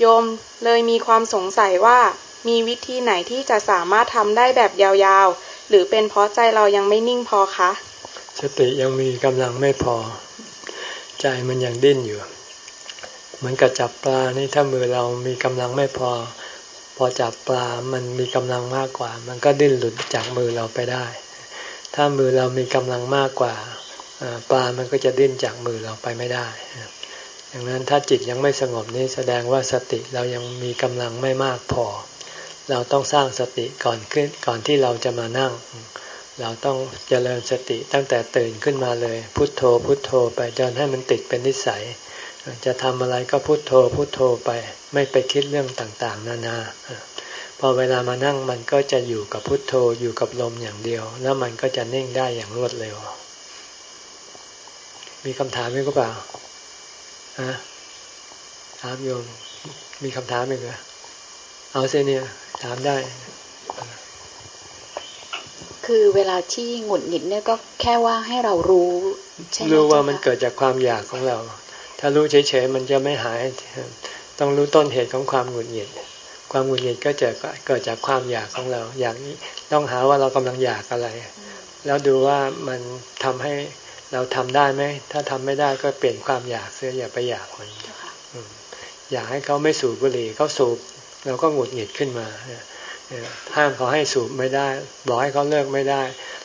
โยมเลยมีความสงสัยว่า มีวิธีไหนที่จะสามารถทำได้แบบยาวๆ หรือเป็นเพราะใจเรายังไม่นิ่งพอคะ สติยังมีกำลังไม่พอ ใจมันยังดิ้นอยู่ เหมือนกับจับปลานี่ถ้ามือเรามีกำลังไม่พอ พอจับปลา มันมีกำลังมากกว่า มันก็ดิ้นหลุดจากมือเราไปได้ ถ้ามือเรามีกำลังมากกว่าปลา มันก็จะดิ้นจากมือเราไปไม่ได้ดังนั้นถ้าจิตยังไม่สงบนี้แสดงว่าสติเรายังมีกำลังไม่มากพอ เราต้องสร้างสติก่อนขึ้นก่อนที่เราจะมานั่ง เราต้องเจริญสติตั้งแต่ตื่นขึ้นมาเลย พุทโธพุทโธไปจนให้มันติดเป็นนิสัย จะทำอะไรก็พุโทโธพุโทโธไป ไม่ไปคิดเรื่องต่างๆ นานาพอเวลามานั่งมันก็จะอยู่กับพุโทโธอยู่กับลมอย่างเดียว แล้วมันก็จะนิ่งได้อย่างรวดเร็ว มีคำถามไหมก็เปล่าฮะถามโยมมีคำถามไหมเหรอเอาเสเนี่ยถามได้ คือเวลาที่หงุดหงิดเนี่ยก็แค่ว่าให้เรารู้ ใช่ไหมรู้ว่ามันเกิดจากความอยากของเรา ถ้ารู้เฉยๆมันจะไม่หาย ต้องรู้ต้นเหตุของความหงุดหงิด ความหงุดหงิดก็จะเกิดจากความอยากของเรา อยากนี้ต้องหาว่าเรากำลังอยากอะไร แล้วดูว่ามันทำให้เราทำได้ไหม ถ้าทำไม่ได้ก็เปลี่ยนความอยากเสียอย่าไปอยากมันอยากให้เขาไม่สูบบุหรี่เขาสูบเราก็หงุดหงิดขึ้นมาห้ามเขาให้สูบไม่ได้ บอกให้เขาเลิกไม่ได้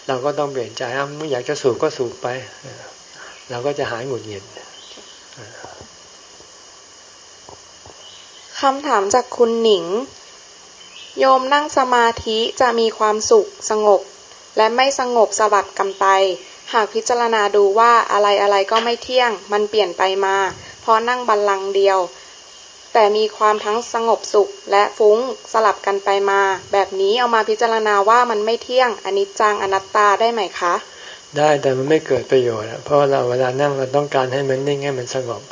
เราก็ต้องเปลี่ยนใจอ้าไม่อยากจะสูบก็สูบไป เราก็จะหายหงุดหงิด คำถามจากคุณหนิง โยมนั่งสมาธิจะมีความสุขสงบ และไม่สงบสบัดกำไป หากพิจารณาดูว่าอะไรอะไรก็ไม่เที่ยง มันเปลี่ยนไปมา เพราะนั่งบัลลังก์เดียว แต่มีความทั้งสงบสุขและฟุ้งสลับกันไปมา แบบนี้เอามาพิจารณาว่ามันไม่เที่ยงอนิจจังอนัตตาได้ไหมคะ ได้แต่มันไม่เกิดประโยชน์เพราะเราเวลานั่งเราต้องการให้มันนิ่งให้มันสงบ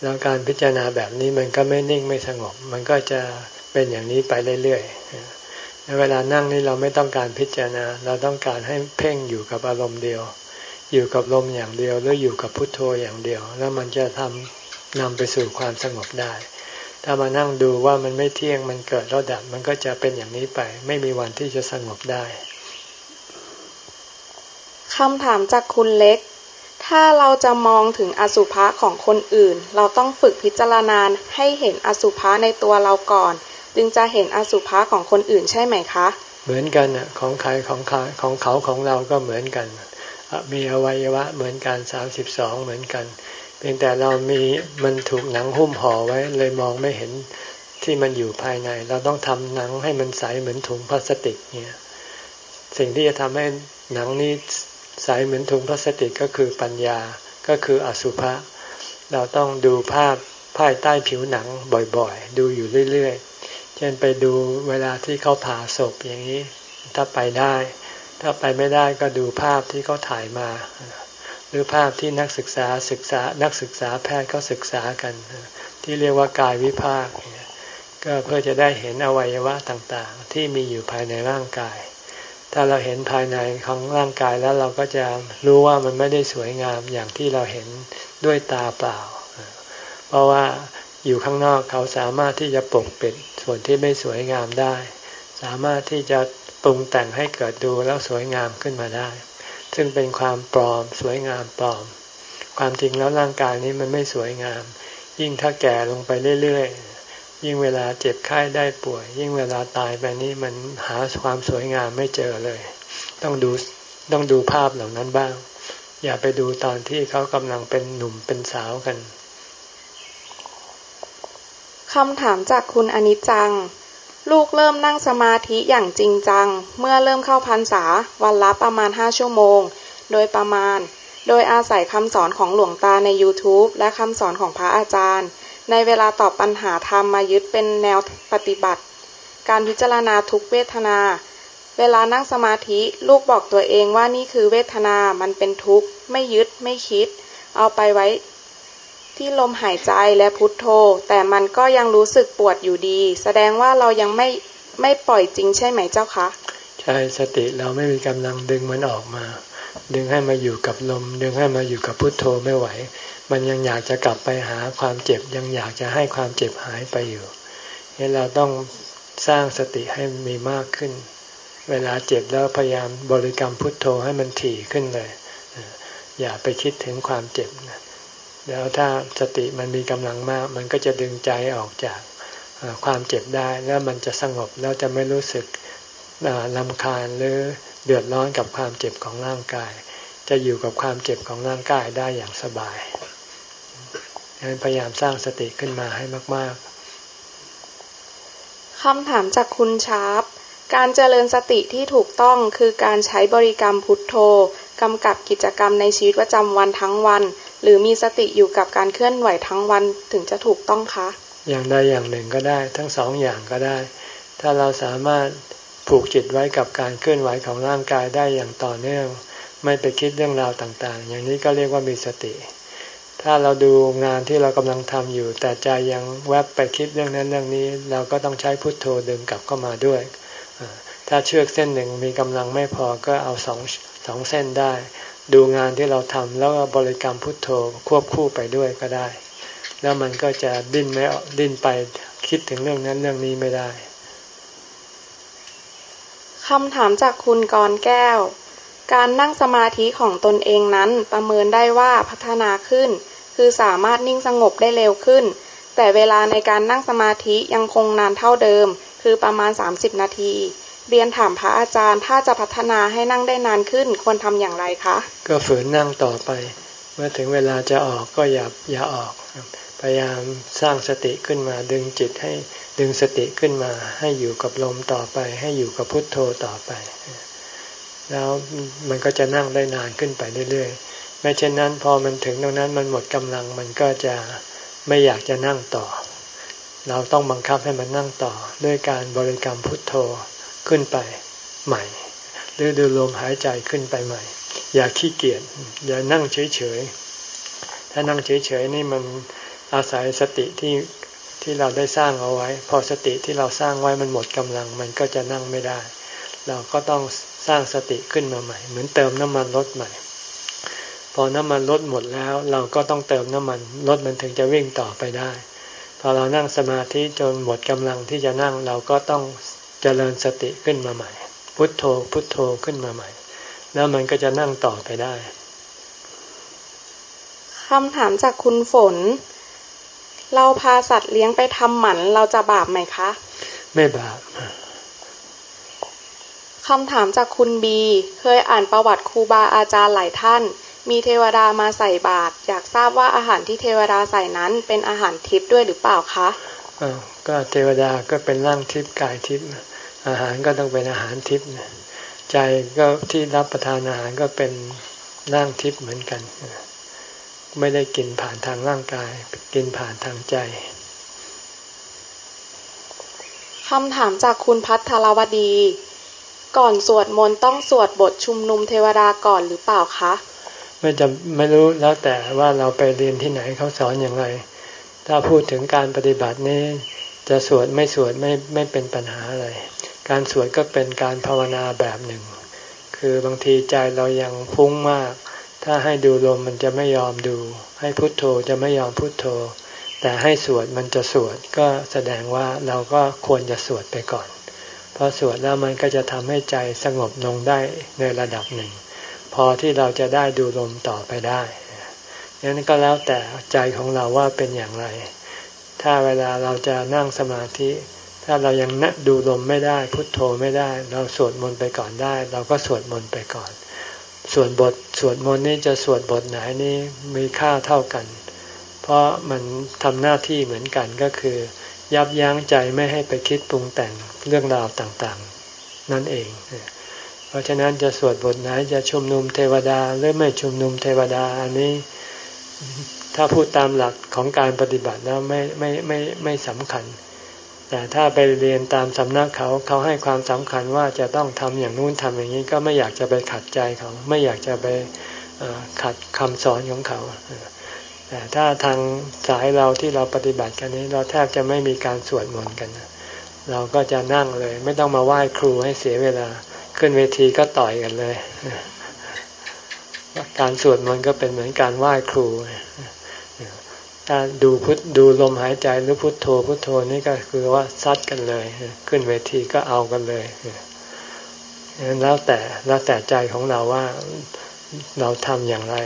แล้วการพิจารณาแบบนี้มันก็ไม่นิ่งไม่สงบ มันก็จะเป็นอย่างนี้ไปเรื่อยๆในเวลานั่งนี่เราไม่ต้องการพิจารณา เราต้องการให้เพ่งอยู่กับอารมณ์เดียว อยู่กับลมอย่างเดียวหรืออยู่กับพุทโธอย่างเดียว แล้วมันจะทำนำไปสู่ความสงบได้ ถ้ามานั่งดูว่ามันไม่เที่ยงมันเกิดแล้วดับมันก็จะเป็นอย่างนี้ไป ไม่มีวันที่จะสงบได้ คำถามจากคุณเล็ก ถ้าเราจะมองถึงอสุภะของคนอื่น เราต้องฝึกพิจารณาให้เห็นอสุภะในตัวเราก่อน จึงจะเห็นอสุภะของคนอื่นใช่ไหมคะ เหมือนกันอะของใครของใครของเขาของเราก็เหมือนกัน มีอวัยวะเหมือนกันสามสิบสองเหมือนกัน เพียงแต่เรามีมันถูกหนังหุ้มห่อไว้เลยมองไม่เห็นที่มันอยู่ภายใน เราต้องทำหนังให้มันใสเหมือนถุงพลาสติกเนี่ยสิ่งที่จะทำให้หนังนี้ ใสเหมือนถุงพลาสติกก็คือปัญญาก็คืออสุภะเราต้องดูภาพภายใต้ผิวหนังบ่อยๆ ดูอยู่เรื่อยๆ เช่นไปดูเวลาที่เขาผ่าศพอย่างนี้ ถ้าไปได้ ถ้าไปไม่ได้ก็ดูภาพที่เขาถ่ายมา หรือภาพที่นักศึกษาศึกษานักศึกษาแพทย์เขาศึกษากัน ที่เรียกว่ากายวิภาค ก็เพื่อจะได้เห็นอวัยวะต่างๆ ที่มีอยู่ภายในร่างกาย ถ้าเราเห็นภายในของร่างกายแล้วเราก็จะรู้ว่ามันไม่ได้สวยงามอย่างที่เราเห็นด้วยตาเปล่า เพราะว่าอยู่ข้างนอกเขาสามารถที่จะปกปิดส่วนที่ไม่สวยงามได้ สามารถที่จะปรุงแต่งให้เกิดดูแล้วสวยงามขึ้นมาได้ ซึ่งเป็นความปลอมสวยงามปลอม ความจริงแล้วร่างกายนี้มันไม่สวยงาม ยิ่งถ้าแก่ลงไปเรื่อย ยิ่งเวลาเจ็บไข้ได้ป่วย ยิ่งเวลาตายไปนี้มันหาความสวยงามไม่เจอเลย ต้องดูต้องดูภาพเหล่านั้นบ้าง อย่าไปดูตอนที่เขากำลังเป็นหนุ่มเป็นสาวกันคำถามจากคุณอนิจจัง ลูกเริ่มนั่งสมาธิอย่างจริงจัง เมื่อเริ่มเข้าพรรษาวันละประมาณห้าชั่วโมง โดยประมาณ โดยอาศัยคำสอนของหลวงตาใน YouTube และคำสอนของพระอาจารย์ ในเวลาตอบปัญหาธรรมมายึดเป็นแนวปฏิบัติ การพิจารณาทุกเวทนา เวลานั่งสมาธิลูกบอกตัวเองว่านี่คือเวทนา มันเป็นทุกข์ ไม่ยึด ไม่คิด เอาไปไว้ ที่ลมหายใจและพุทโธ แต่มันก็ยังรู้สึกปวดอยู่ดี แสดงว่าเรายังไม่ไม่ปล่อยจริงใช่ไหมเจ้าคะ ใช่ สติเราไม่มีกำลังดึงมันออกมา ดึงให้มาอยู่กับลม ดึงให้มาอยู่กับพุทโธไม่ไหว มันยังอยากจะกลับไปหาความเจ็บ ยังอยากจะให้ความเจ็บหายไปอยู่นี่เราต้องสร้างสติให้มีมากขึ้น เวลาเจ็บแล้วพยายามบริกรรมพุทโธให้มันถี่ขึ้นเลย อย่าไปคิดถึงความเจ็บนะแล้วถ้าสติมันมีกำลังมาก มันก็จะดึงใจออกจากความเจ็บได้ แล้วมันจะสงบแล้วจะไม่รู้สึกลำคาญหรือ เดือดร้อนกับความเจ็บของร่างกาย จะอยู่กับความเจ็บของร่างกายได้อย่างสบายพยายามสร้างสติขึ้นมาให้มาก ๆคำถามจากคุณชาร์ปการเจริญสติที่ถูกต้องคือการใช้บริกรรมพุทโธกำกับกิจกรรมในชีวิตประจำวันทั้งวัน หรือมีสติอยู่กับการเคลื่อนไหวทั้งวันถึงจะถูกต้องคะ อย่างใดอย่างหนึ่งก็ได้ ทั้งสองอย่างก็ได้ ถ้าเราสามารถ ผูกจิตไว้กับการเคลื่อนไหวของร่างกายได้อย่างต่อเนื่อง ไม่ไปคิดเรื่องราวต่างๆ อย่างนี้ก็เรียกว่ามีสติ ถ้าเราดูงานที่เรากำลังทำอยู่ แต่ใจยังแวบไปคิดเรื่องนั้นเรื่องนี้ เราก็ต้องใช้พุทโธดึงกลับเข้ามาด้วย ถ้าเชือกเส้นหนึ่งมีกำลังไม่พอก็เอาสองสองเส้นได้ ดูงานที่เราทำแล้วก็บริกรรมพุทโธควบคู่ไปด้วยก็ได้ แล้วมันก็จะดิ้นไม่ดิ้นไปคิดถึงเรื่องนั้นเรื่องนี้ไม่ได้ คำถามจากคุณกรแก้ว การนั่งสมาธิของตนเองนั้นประเมินได้ว่าพัฒนาขึ้น คือสามารถนิ่งสงบได้เร็วขึ้น แต่เวลาในการนั่งสมาธิยังคงนานเท่าเดิม คือประมาณ 30 นาที เรียนถามพระอาจารย์ ถ้าจะพัฒนาให้นั่งได้นานขึ้นควรทำอย่างไรคะ ก็ฝืนนั่งต่อไป เมื่อถึงเวลาจะออกก็อย่าอย่าออก พยายามสร้างสติขึ้นมาดึงจิตให้ดึงสติขึ้นมา ให้อยู่กับลมต่อไป ให้อยู่กับพุทโธต่อไป แล้วมันก็จะนั่งได้นานขึ้นไปเรื่อยๆไม่เช่นนั้น พอมันถึงตรงนั้นมันหมดกำลังมันก็จะไม่อยากจะนั่งต่อ เราต้องบังคับให้มันนั่งต่อ ด้วยการบริกรรมพุทโธขึ้นไปใหม่ หรือดูลมหายใจขึ้นไปใหม่ อย่าขี้เกียจอย่านั่งเฉยๆถ้านั่งเฉยๆนี่มัน อาศัยสติที่ที่เราได้สร้างเอาไว้ พอสติที่เราสร้างไว้มันหมดกำลัง มันก็จะนั่งไม่ได้ เราก็ต้องสร้างสติขึ้นมาใหม่ เหมือนเติมน้ำมันรถใหม่ พอน้ำมันรถหมดแล้ว เราก็ต้องเติมน้ำมันรถมันถึงจะวิ่งต่อไปได้ พอเรานั่งสมาธิจนหมดกำลังที่จะนั่งเราก็ต้องเจริญสติขึ้นมาใหม่ พุทโธพุทโธขึ้นมาใหม่ แล้วมันก็จะนั่งต่อไปได้คำถามจากคุณฝน เราพาสัตว์เลี้ยงไปทำหมันเราจะบาปไหมคะ ไม่บาปคำถามจากคุณบี เคยอ่านประวัติครูบาอาจารย์หลายท่าน มีเทวดามาใส่บาตรอยากทราบว่าอาหารที่เทวดาใส่นั้นเป็นอาหารทิพย์ด้วยหรือเปล่าคะก็เทวดาก็เป็นร่างทิพย์กายทิพย์อาหารก็ต้องเป็นอาหารทิพย์ใจก็ที่รับประทานอาหารก็เป็นร่างทิพย์เหมือนกัน ไม่ได้กินผ่านทางร่างกาย กินผ่านทางใจคำถามจากคุณพัทรวดี ก่อนสวดมนต์ต้องสวดบทชุมนุมเทวดาก่อนหรือเปล่าคะ ไม่จำไม่รู้แล้วแต่ว่าเราไปเรียนที่ไหนเขาสอนอย่างไร ถ้าพูดถึงการปฏิบัตินี้ จะสวดไม่สวดไม่ไม่เป็นปัญหาอะไร การสวดก็เป็นการภาวนาแบบหนึ่ง คือบางทีใจเรายังพุ่งมาก ถ้าให้ดูลมมันจะไม่ยอมดู ให้พุทโธจะไม่ยอมพุทโธ แต่ให้สวดมันจะสวดก็แสดงว่าเราก็ควรจะสวดไปก่อนพอสวดแล้วมันก็จะทำให้ใจสงบลงได้ในระดับหนึ่ง พอที่เราจะได้ดูลมต่อไปได้นั้นก็แล้วแต่ใจของเราว่าเป็นอย่างไร ถ้าเวลาเราจะนั่งสมาธิ ถ้าเรายังนัดูลมไม่ได้พุทโธไม่ได้ เราสวดมนต์ไปก่อนได้ เราก็สวดมนต์ไปก่อน ส่วนบทสวดมนต์นี้จะสวดบทไหนนี้มีค่าเท่ากัน เพราะมันทำหน้าที่เหมือนกันก็คือ ยับยั้งใจไม่ให้ไปคิดปรุงแต่งเรื่องราวต่างๆ นั่นเอง เพราะฉะนั้นจะสวดบทไหนจะชุมนุมเทวดาหรือไม่ชุมนุมเทวดาอันนี้ ถ้าพูดตามหลักของการปฏิบัติแล้วไม่ไม่ไม่ไม่สำคัญ แต่ถ้าไปเรียนตามสำนักเขาเขาให้ความสำคัญว่าจะต้องทำอย่างนู้นทำอย่างนี้ก็ไม่อยากจะไปขัดใจเขาไม่อยากจะไปขัดคำสอนของเขาแต่ถ้าทางสายเราที่เราปฏิบัติกันนี้ เราแทบจะไม่มีการสวดมนต์กัน เราก็จะนั่งเลย ไม่ต้องมาไหว้ครูให้เสียเวลา ขึ้นเวทีก็ต่อยกันเลย การสวดมนต์ก็เป็นเหมือนการไหว้ครู ถ้าดูพุทดูลมหายใจหรือพุทโธพุทโธนี่ก็คือว่าซัดกันเลย ขึ้นเวทีก็เอากันเลยแล้วแต่แล้วแต่ใจของเราว่าเราทำอย่างไร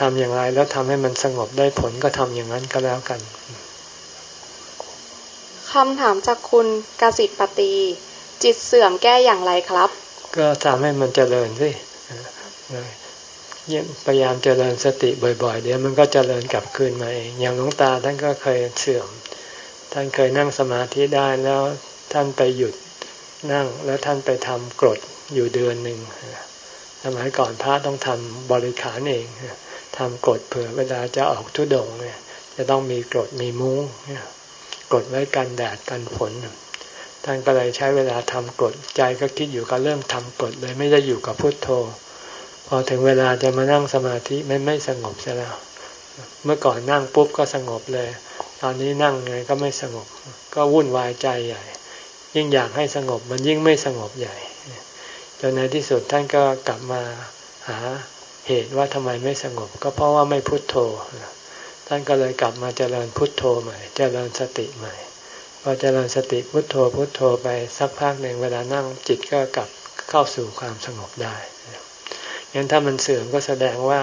ทำอย่างไรแล้วทำให้มันสงบได้ผลก็ทำอย่างนั้นก็แล้วกันคำถามจากคุณกสิปตี จิตเสื่อมแก้อย่างไรครับ ก็ทำให้มันเจริญสิ พยายามเจริญสติบ่อย ๆ เดี๋ยวมันก็เจริญกลับคืนมาเองอย่างหลวงตาท่านก็เคยเสื่อม ท่านเคยนั่งสมาธิได้แล้วท่านไปหยุดนั่งแล้วท่านไปทำกรดอยู่เดือนหนึ่งสมัยก่อนพระต้องทำบริขารเองทำกฎเผื่อเวลาจะออกทุดงเนี่ยจะต้องมีกฎมีมุ้งกฎไว้กันแดดกันฝนท่านก็เลยใช้เวลาทำกฎใจก็คิดอยู่กับเรื่องทำกฎเลยไม่ได้อยู่กับพุทโธ พอถึงเวลาจะมานั่งสมาธิไม่ไม่สงบเสียแล้ว เมื่อก่อนนั่งปุ๊บก็สงบเลย ตอนนี้นั่งไงก็ไม่สงบ ก็วุ่นวายใจใหญ่ ยิ่งอยากให้สงบมันยิ่งไม่สงบใหญ่จนในที่สุดท่านก็กลับมาหาเหตุว่าทำไมไม่สงบ ก็เพราะว่าไม่พุโทโธ ท่านก็เลยกลับมาเจริญพุทโธใหม่ เจริญสติใหม่พอเจริญสติพุทโธพุทโธไปสักพักหนึ่งเวลานั่งจิตก็กลับเข้าสู่ความสงบได้ งั้นถ้ามันเสื่อมก็แสดงว่า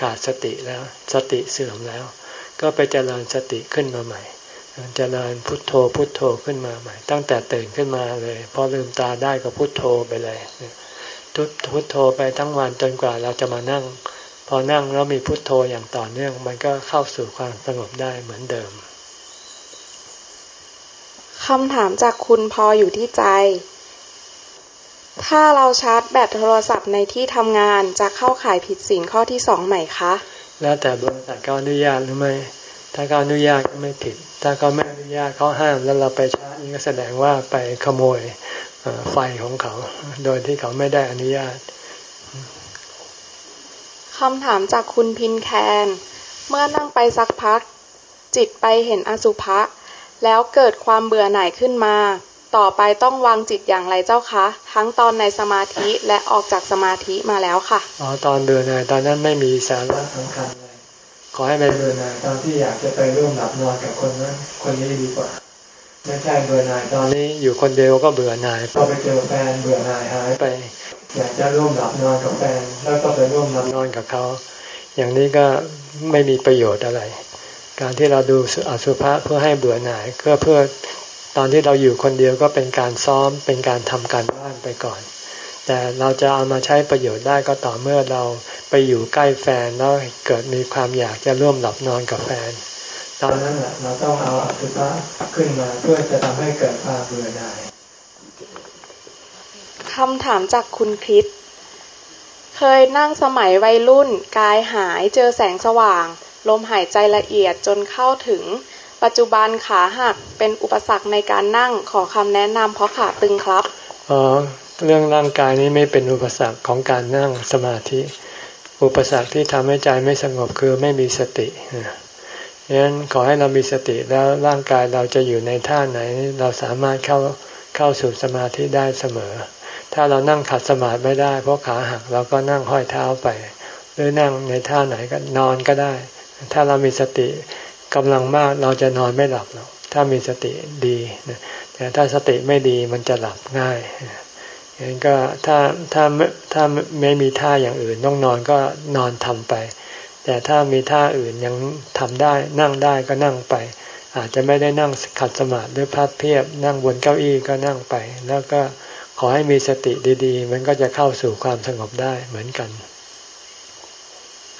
ขาดสติแล้ว สติเสื่อมแล้ว ก็ไปเจริญสติขึ้นมาใหม่เจริญพุทโธพุทโธขึ้นมาใหม่ ตั้งแต่ตื่นขึ้นมาเลย พอลืมตาได้ก็พุทโธไปเลยทุพุทโธไปทั้งวันจนกว่าเราจะมานั่ง พอนั่งแล้วมีพุทโธอย่างต่อเนื่อง มันก็เข้าสู่ความสงบได้เหมือนเดิมคำถามจากคุณพออยู่ที่ใจ ถ้าเราชาร์จแบตโทรศัพท์ในที่ทำงานจะเข้าข่ายผิดศีลข้อที่สองไหมคะ แล้วแต่บริษัทก็อนุญาตหรือไม่ ถ้าเขาอนุญาตก็ไม่ผิด ถ้าเขาไม่อนุญาตเขาห้ามแล้วเราไปชาร์จนี่ก็แสดงว่าไปขโมยไฟของเขา โดยที่เขาไม่ได้อนุญาตคำถามจากคุณพินแคน เมื่อนั่งไปสักพัก จิตไปเห็นอสุภะแล้วเกิดความเบื่อหน่ายขึ้นมา ต่อไปต้องวางจิตอย่างไรเจ้าคะ ทั้งตอนในสมาธิและออกจากสมาธิมาแล้วค่ะอ๋อตอนเบื่อหน่ายตอนนั้นไม่มีสาระสำคัญเลยขอให้ไปเบื่อหน่ายตอนที่อยากจะไปร่วมหลับนอนกับคนนั้นคนนี้ดีกว่าไม่ใช่เบื่อหน่ายตอนนี้อยู่คนเดียวก็เบื่อหน่ายพอไปเจอแฟนเบื่อหน่ายหายไป อยากจะร่วมหลับนอนกับแฟนแล้วก็ไปร่วมหลับนอนกับเขา อย่างนี้ก็ไม่มีประโยชน์อะไร การที่เราดูอสุภะเพื่อให้เบื่อหน่ายก็เพื่อ ตอนที่เราอยู่คนเดียวก็เป็นการซ้อมเป็นการทำการบ้านไปก่อน แต่เราจะเอามาใช้ประโยชน์ได้ก็ต่อเมื่อเราไปอยู่ใกล้แฟนแล้วเกิดมีความอยากจะร่วมหลับนอนกับแฟน ตอนนั้นแหละเราต้องเอาอสุภะขึ้นมาเพื่อจะทำให้เกิดความเบื่อหน่ายคำถามจากคุณคริสเคยนั่งสมัยวัยรุ่น กายหายเจอแสงสว่าง ลมหายใจละเอียดจนเข้าถึง ปัจจุบันขาหักเป็นอุปสรรคในการนั่งขอคำแนะนำเพราะขาตึงครับอ๋อเรื่องร่างกายนี้ไม่เป็นอุปสรรคของการนั่งสมาธิ อุปสรรคที่ทำให้ใจไม่สงบคือไม่มีสติดังนั้นขอให้เรามีสติแล้วร่างกายเราจะอยู่ในท่าไหน เราสามารถเข้าเข้าสู่สมาธิได้เสมอ ถ้าเรานั่งขัดสมาธิไม่ได้ เพราะขาหักเราก็นั่งห้อยเท้าไป หรือนั่งในท่าไหนก็นอนก็ได้ ถ้าเรามีสติ กำลังมากเราจะนอนไม่หลับหรอกถ้ามีสติดีแต่ถ้าสติไม่ดีมันจะหลับง่ายอย่างนั้นก็ถ้าถ้าถ้าไม่มีท่าอย่างอื่นต้องนอนก็นอนทำไป แต่ถ้ามีท่าอื่นยังทำได้นั่งได้ก็นั่งไป อาจจะไม่ได้นั่งขัดสมาธิหรือพัดเพียบ นั่งบนเก้าอี้ก็นั่งไป แล้วก็ขอให้มีสติดีๆ มันก็จะเข้าสู่ความสงบได้เหมือนกัน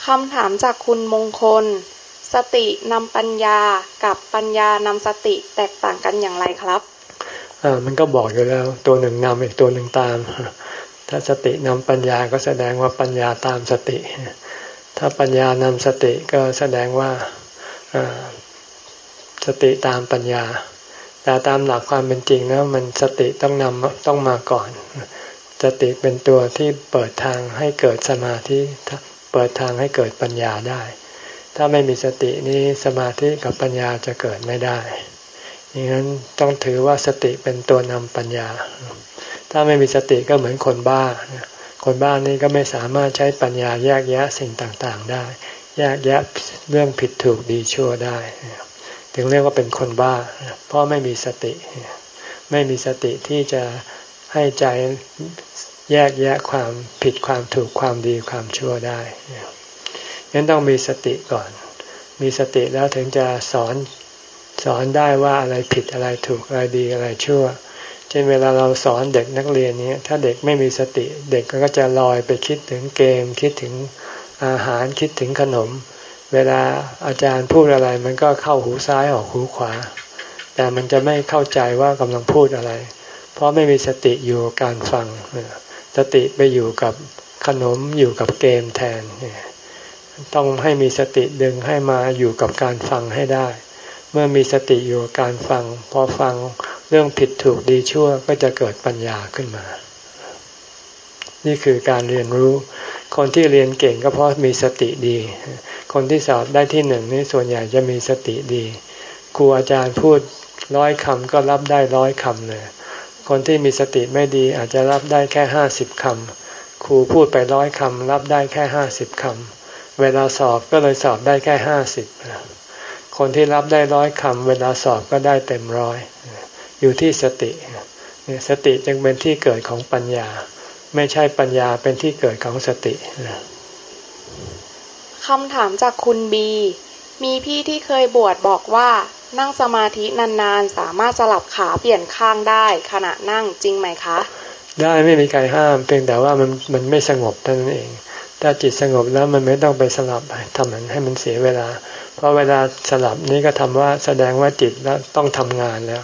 คำถามจากคุณมงคล สตินำปัญญากับปัญญานำสติแตกต่างกันอย่างไรครับอ่ามันก็บอกอยู่แล้ว ตัวหนึ่งนำอีกตัวหนึ่งตาม ถ้าสตินำปัญญาก็แสดงว่าปัญญาตามสติ ถ้าปัญญานำสติก็แสดงว่าสติตามปัญญา แต่ตามหลักความเป็นจริงแล้วมันสติต้องนำต้องมาก่อน สติเป็นตัวที่เปิดทางให้เกิดสมาธิเปิดทางให้เกิดปัญญาได้ ถ้าไม่มีสตินี้สมาธิกับปัญญาจะเกิดไม่ได้อย่งนั้นต้องถือว่าสติเป็นตัวนำปัญญา ถ้าไม่มีสติก็เหมือนคนบ้า คนบ้านี่ก็ไม่สามารถใช้ปัญญาแยกแยะสิ่งต่างๆได้ แยกแยะเรื่องผิดถูกดีชั่วได้ ถึงเรียกว่าเป็นคนบ้า เพราะไม่มีสติ ไม่มีสติที่จะให้ใจแยกแยะความผิดความถูกความดีความชั่วได้ ยังต้องมีสติก่อน มีสติแล้วถึงจะสอนสอนได้ว่าอะไรผิดอะไรถูกอะไรดีอะไรชั่ว เช่นเวลาเราสอนเด็กนักเรียนนี้ถ้าเด็กไม่มีสติ เด็กก็จะลอยไปคิดถึงเกม คิดถึงอาหารคิดถึงขนม เวลาอาจารย์พูดอะไร มันก็เข้าหูซ้ายออกหูขวา แต่มันจะไม่เข้าใจว่ากำลังพูดอะไร เพราะไม่มีสติอยู่การฟัง สติไปอยู่กับขนมอยู่กับเกมแทน ต้องให้มีสติดึงให้มาอยู่กับการฟังให้ได้ เมื่อมีสติอยู่กับการฟัง พอฟังเรื่องผิดถูกดีชั่วก็จะเกิดปัญญาขึ้นมา นี่คือการเรียนรู้ คนที่เรียนเก่งก็เพราะมีสติดี คนที่สอบได้ที่หนึ่งนี่ส่วนใหญ่จะมีสติดี ครูอาจารย์พูดร้อยคำก็รับได้ร้อยคำเลย คนที่มีสติไม่ดีอาจจะรับได้แค่ห้าสิบคำครูพูดไปร้อยคำรับได้แค่ห้าสิบคำ เวลาสอบก็เลยสอบได้แค่ห้าสิบคนที่รับได้ร้อยคำเวลาสอบก็ได้เต็มร้อย อยู่ที่สติสติจึงเป็นที่เกิดของปัญญา ไม่ใช่ปัญญาเป็นที่เกิดของสติคำถามจากคุณบี มีพี่ที่เคยบวชบอกว่านั่งสมาธินานๆ สามารถสลับขาเปลี่ยนข้างได้ ขณะนั่งจริงไหมคะ ได้ไม่มีใครห้ามเพียงแต่ว่ามันมันไม่สงบเท่านั้นเอง ถ้าจิตสงบแล้วมันไม่ต้องไปสลับทำมันให้มันเสียเวลา เพราะเวลาสลับนี้ก็ทำว่าแสดงว่าจิตแล้วต้องทำงานแล้ว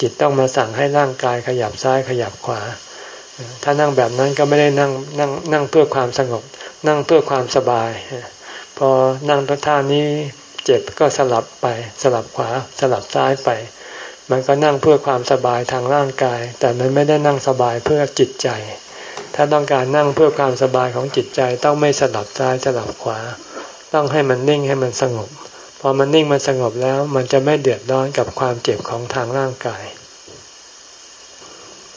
จิตต้องมาสั่งให้ร่างกายขยับซ้ายขยับขวา ถ้านั่งแบบนั้นก็ไม่ได้นั่งนั่งนั่งเพื่อความสงบ นั่งเพื่อความสบาย พอนั่งท่านี้เจ็บก็สลับไปสลับขวาสลับซ้ายไป มันก็นั่งเพื่อความสบายทางร่างกาย แต่มันไม่ได้นั่งสบายเพื่อจิตใจ ถ้าต้องการนั่งเพื่อความสบายของจิตใจต้องไม่สลับซ้ายสลับขวา ต้องให้มันนิ่งให้มันสงบ พอมันนิ่งมันสงบแล้ว มันจะไม่เดือดร้อนกับความเจ็บของทางร่างกาย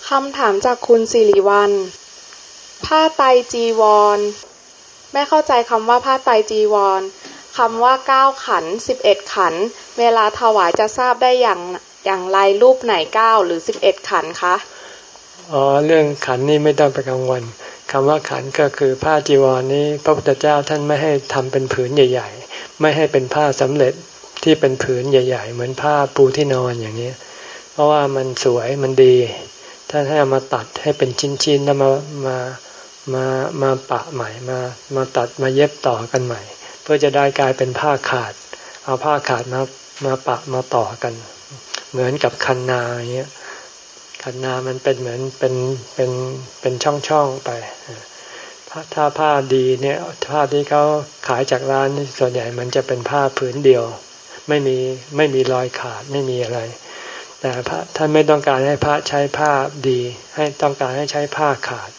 คำถามจากคุณสิริวัลผ้าไตจีวร ไม่เข้าใจคำว่าผ้าไตจีวรคำว่าเก้าขันสิบเอ็ดขัน เวลาถวายจะทราบได้อย่างอย่างไรรูปไหนเก้าหรือสิบเอ็ดขันคะ อ๋อเรื่องขันนี่ไม่ต้องไปกังวลคำว่าขันก็คือผ้าจีวรนี้ พระพุทธเจ้าท่านไม่ให้ทำเป็นผืนใหญ่ ๆ ไม่ให้เป็นผ้าสำเร็จที่เป็นผืนใหญ่ ๆ เหมือนผ้าปูที่นอนอย่างนี้ เพราะว่ามันสวยมันดีท่านให้เอามาตัดให้เป็นชิ้นๆแล้วมามามามาปะใหม่มามาตัดมาเย็บต่อกันใหม่ เพื่อจะได้กลายเป็นผ้าขาด เอาผ้าขาดมามาปะมาต่อกัน เหมือนกับคันนาอย่างเงี้ย คันนามันเป็นเหมือนเป็นเป็นเป็นช่องช่องไปถ้าผ้าดีเนี่ยผ้าที่เขาขายจากร้านส่วนใหญ่มันจะเป็นผ้าผืนเดียว ไม่มีไม่มีรอยขาดไม่มีอะไร แต่พระท่านไม่ต้องการให้พระใช้ผ้าดี ให้ต้องการให้ใช้ผ้าขาด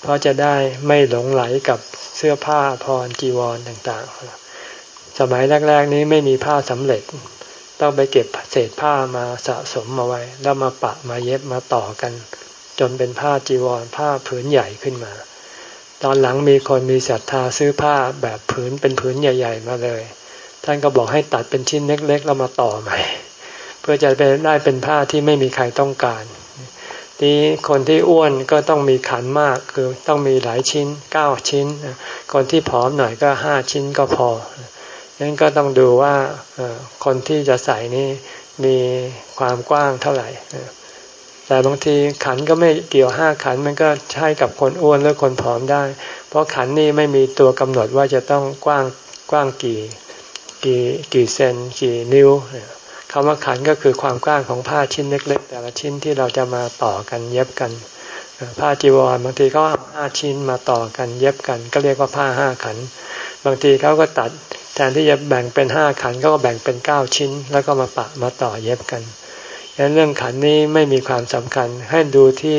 เพราะจะได้ไม่หลงไหลกับเสื้อผ้าพรจีวรต่างๆ สมัยแรก ๆ นี้ไม่มีผ้าสำเร็จ ต้องไปเก็บเศษผ้ามาสะสมมาไว้ แล้วมาปะมาเย็บมาต่อกัน จนเป็นผ้าจีวรผ้าผืนใหญ่ขึ้นมา ตอนหลังมีคนมีศรัทธาซื้อผ้าแบบผืนเป็นผืนใหญ่ ๆ มาเลย ท่านก็บอกให้ตัดเป็นชิ้นเล็กๆแล้วมาต่อใหม่ เพื่อจะได้เป็นผ้าที่ไม่มีใครต้องการนี่คนที่อ้วนก็ต้องมีขันมากคือต้องมีหลายชิ้นเก้าชิ้น คนที่ผอมหน่อยก็ห้าชิ้นก็พอ นั้นก็ต้องดูว่าคนที่จะใส่นี่มีความกว้างเท่าไหร่แต่บางทีขันก็ไม่เกี่ยวห้าขันมันก็ใช้กับคนอ้วนหรือคนผอมได้ เพราะขันนี่ไม่มีตัวกำหนดว่าจะต้องกว้างกว้างกี่กี่กี่เซนกี่นิ้วคำว่าขันก็คือความกว้างของผ้าชิ้นเล็ก ๆ แต่ละชิ้นที่เราจะมาต่อกันเย็บกันผ้าจีวรบางทีเขาเอาห้าชิ้นมาต่อกันเย็บกัน ก็เรียกว่าผ้าห้าขัน บางทีเขาก็ตัด แทนที่จะแบ่งเป็นห้าขันก็แบ่งเป็นเก้าชิ้น แล้วก็มาปะมาต่อเย็บกันดังนั้นเรื่องขันนี้ไม่มีความสำคัญให้ดูที่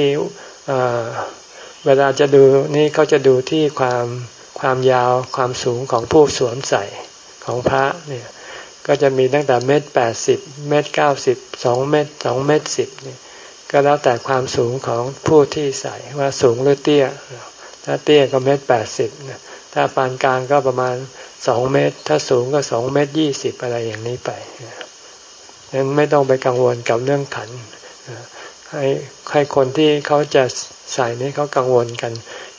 เวลาจะดูนี่เขาจะดูที่ความความยาวความสูงของผู้สวมใส่ของพระเนี่ยก็จะมีตั้งแต่เมตรแปดสิบเมตรเก้าสิบสองเมตรสองเมตรสิบเนี่ยก็แล้วแต่ความสูงของผู้ที่ใส่ว่าสูงหรือเตี้ยถ้าเตี้ยก็เมตรแปดสิบ ถ้าปานกลางก็ประมาณสองเมตร ถ้าสูงก็สองเมตรยี่สิบอะไรอย่างนี้ไปนั้นไม่ต้องไปกังวลกับเรื่องขันให้ให้คนที่เขาจะใส่นี่เขากังวลกัน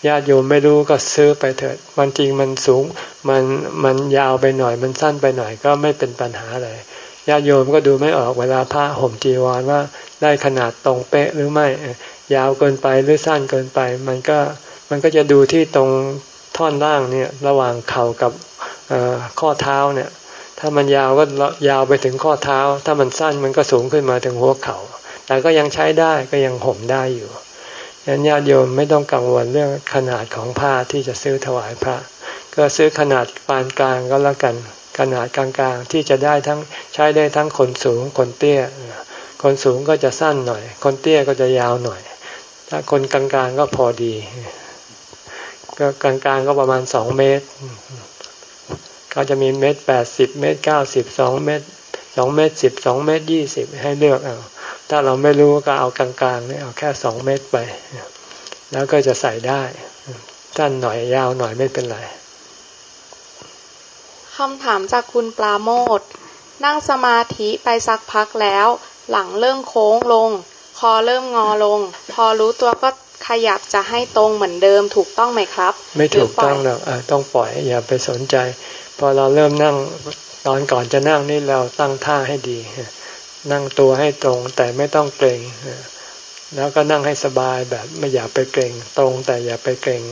ญาติโยมไม่รู้ก็ซื้อไปเถิดมันจริงมันสูงมันมันยาวไปหน่อย มันสั้นไปหน่อยก็ไม่เป็นปัญหาเลยญาติโยมก็ดูไม่ออกเวลาผ้าห่มจีวรว่าได้ขนาดตรงเป๊ะหรือไม่ยาวเกินไปหรือสั้นเกินไป มันก็มันก็จะดูที่ตรง ท่อนล่างเนี่ยระหว่างเข่ากับข้อเท้าเนี่ย ถ้ามันยาวก็ยาวไปถึงข้อเท้า ถ้ามันสั้นมันก็สูงขึ้นมาถึงหัวเขา่าแต่ก็ยังใช้ได้ก็ยังห่มได้อยู่ยันญาติโยมไม่ต้องกังวลเรื่องขนาดของผ้าที่จะซื้อถวายพระ ก็ซื้อขนาดปานกลางก็แล้วกัน ขนาดกลางๆที่จะได้ทั้งใช้ได้ทั้งคนสูงคนเตี้ย คนสูงก็จะสั้นหน่อย คนเตี้ยก็จะยาวหน่อย ถ้าคนกลางๆก็พอดี ก็กลางๆก็ประมาณสองเมตรก็จะมีเมตรแปดสิบเมตรเก้าสิบสองเมตรสองเมตรสิบสองเมตรยี่สิบให้เลือกเอาถ้าเราไม่รู้ก็เอากลางๆเนี่ยเอาแค่สองเมตรไป แล้วก็จะใส่ได้สั้นหน่อยยาวหน่อยไม่เป็นไรคำถามจากคุณปลาโมดนั่งสมาธิไปสักพักแล้ว หลังเริ่มโค้งลง คอเริ่มงอลง พอรู้ตัวก็ ขยับจะให้ตรงเหมือนเดิมถูกต้องไหมครับ ไม่ถูกต้องหรอกต้องปล่อยอย่าไปสนใจ พอเราเริ่มนั่งตอนก่อนจะนั่งนี่เราตั้งท่าให้ดี นั่งตัวให้ตรงแต่ไม่ต้องเกรงแล้วก็นั่งให้สบายแบบไม่อยากไปเกรงตรงแต่อย่าไปเกรง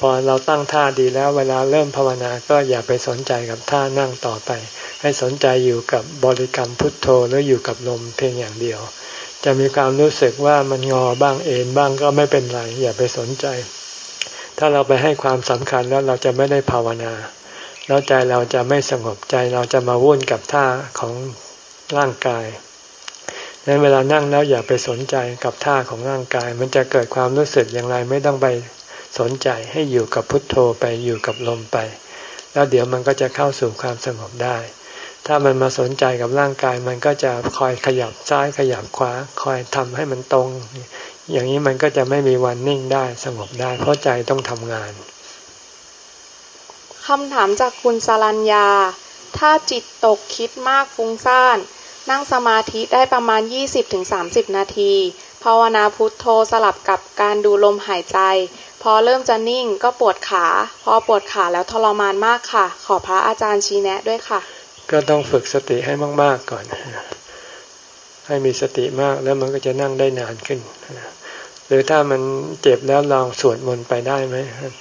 พอเราตั้งท่าดีแล้วเวลาเริ่มภาวนาก็อย่าไปสนใจกับท่านั่งต่อไป ให้สนใจอยู่กับบริกรรมพุทโธหรืออยู่กับลมเพียงอย่างเดียว จะมีความรู้สึกว่ามันงอบ้างเอ็นบ้างก็ไม่เป็นไรอย่าไปสนใจ ถ้าเราไปให้ความสำคัญแล้วเราจะไม่ได้ภาวนา แล้วใจเราจะไม่สงบใจเราจะมาวุ่นกับท่าของร่างกายดังนั้นเวลานั่งแล้วอย่าไปสนใจกับท่าของร่างกาย มันจะเกิดความรู้สึกอย่างไรไม่ต้องไปสนใจให้อยู่กับพุทโธไปอยู่กับลมไป แล้วเดี๋ยวมันก็จะเข้าสู่ความสงบได้ ถ้ามันมาสนใจกับร่างกาย มันก็จะคอยขยับซ้ายขยับขวา คอยทำให้มันตรง อย่างนี้มันก็จะไม่มีวันนิ่งได้สงบได้ เพราะใจต้องทำงานคำถามจากคุณสรัญญา ถ้าจิตตกคิดมากฟุ้งซ่าน นั่งสมาธิได้ประมาณ 20-30 นาที ภาวนาพุทโธสลับกับการดูลมหายใจ พอเริ่มจะนิ่งก็ปวดขา พอปวดขาแล้วทรมานมากค่ะ ขอพระอาจารย์ชี้แนะด้วยค่ะ ก็ต้องฝึกสติให้มาก ๆก่อน ให้มีสติมากแล้วมันก็จะนั่งได้นานขึ้น หรือถ้ามันเจ็บแล้วลองสวดมนต์ไปได้ไหม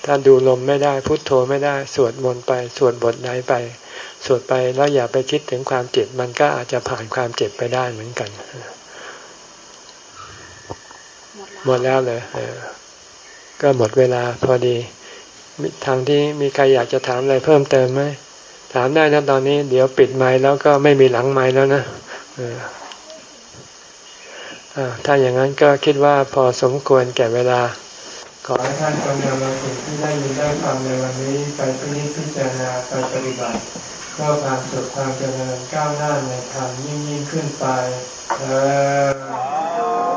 ถ้าดูลมไม่ได้พุโทโธไม่ได้ สวดมนต์ไป สวดบทไหนไป สวดไปแล้วอย่าไปคิดถึงความเจ็บ มันก็อาจจะผ่านความเจ็บไปได้เหมือนกัน หมดแล้วเลยก็หมดเวลาพอดี ทางที่มีใครอยากจะถามอะไรเพิ่มเติมไหม ถามได้นะตอนนี้ เดี๋ยวปิดไม้แล้วก็ไม่มีหลังไม้แล้วนะถ้าอย่างนั้นก็คิดว่าพอสมควรแก่เวลา ขอให้ท่านจงนำเอาสิ่งที่ได้ยินได้ฟังในวันนี้ ไปพิพจารณาไปปฏิบัติเพื่อความสุขความเจริญก้าวหน้าในธรรมยิ่งยิ่งขึ้นไปเออ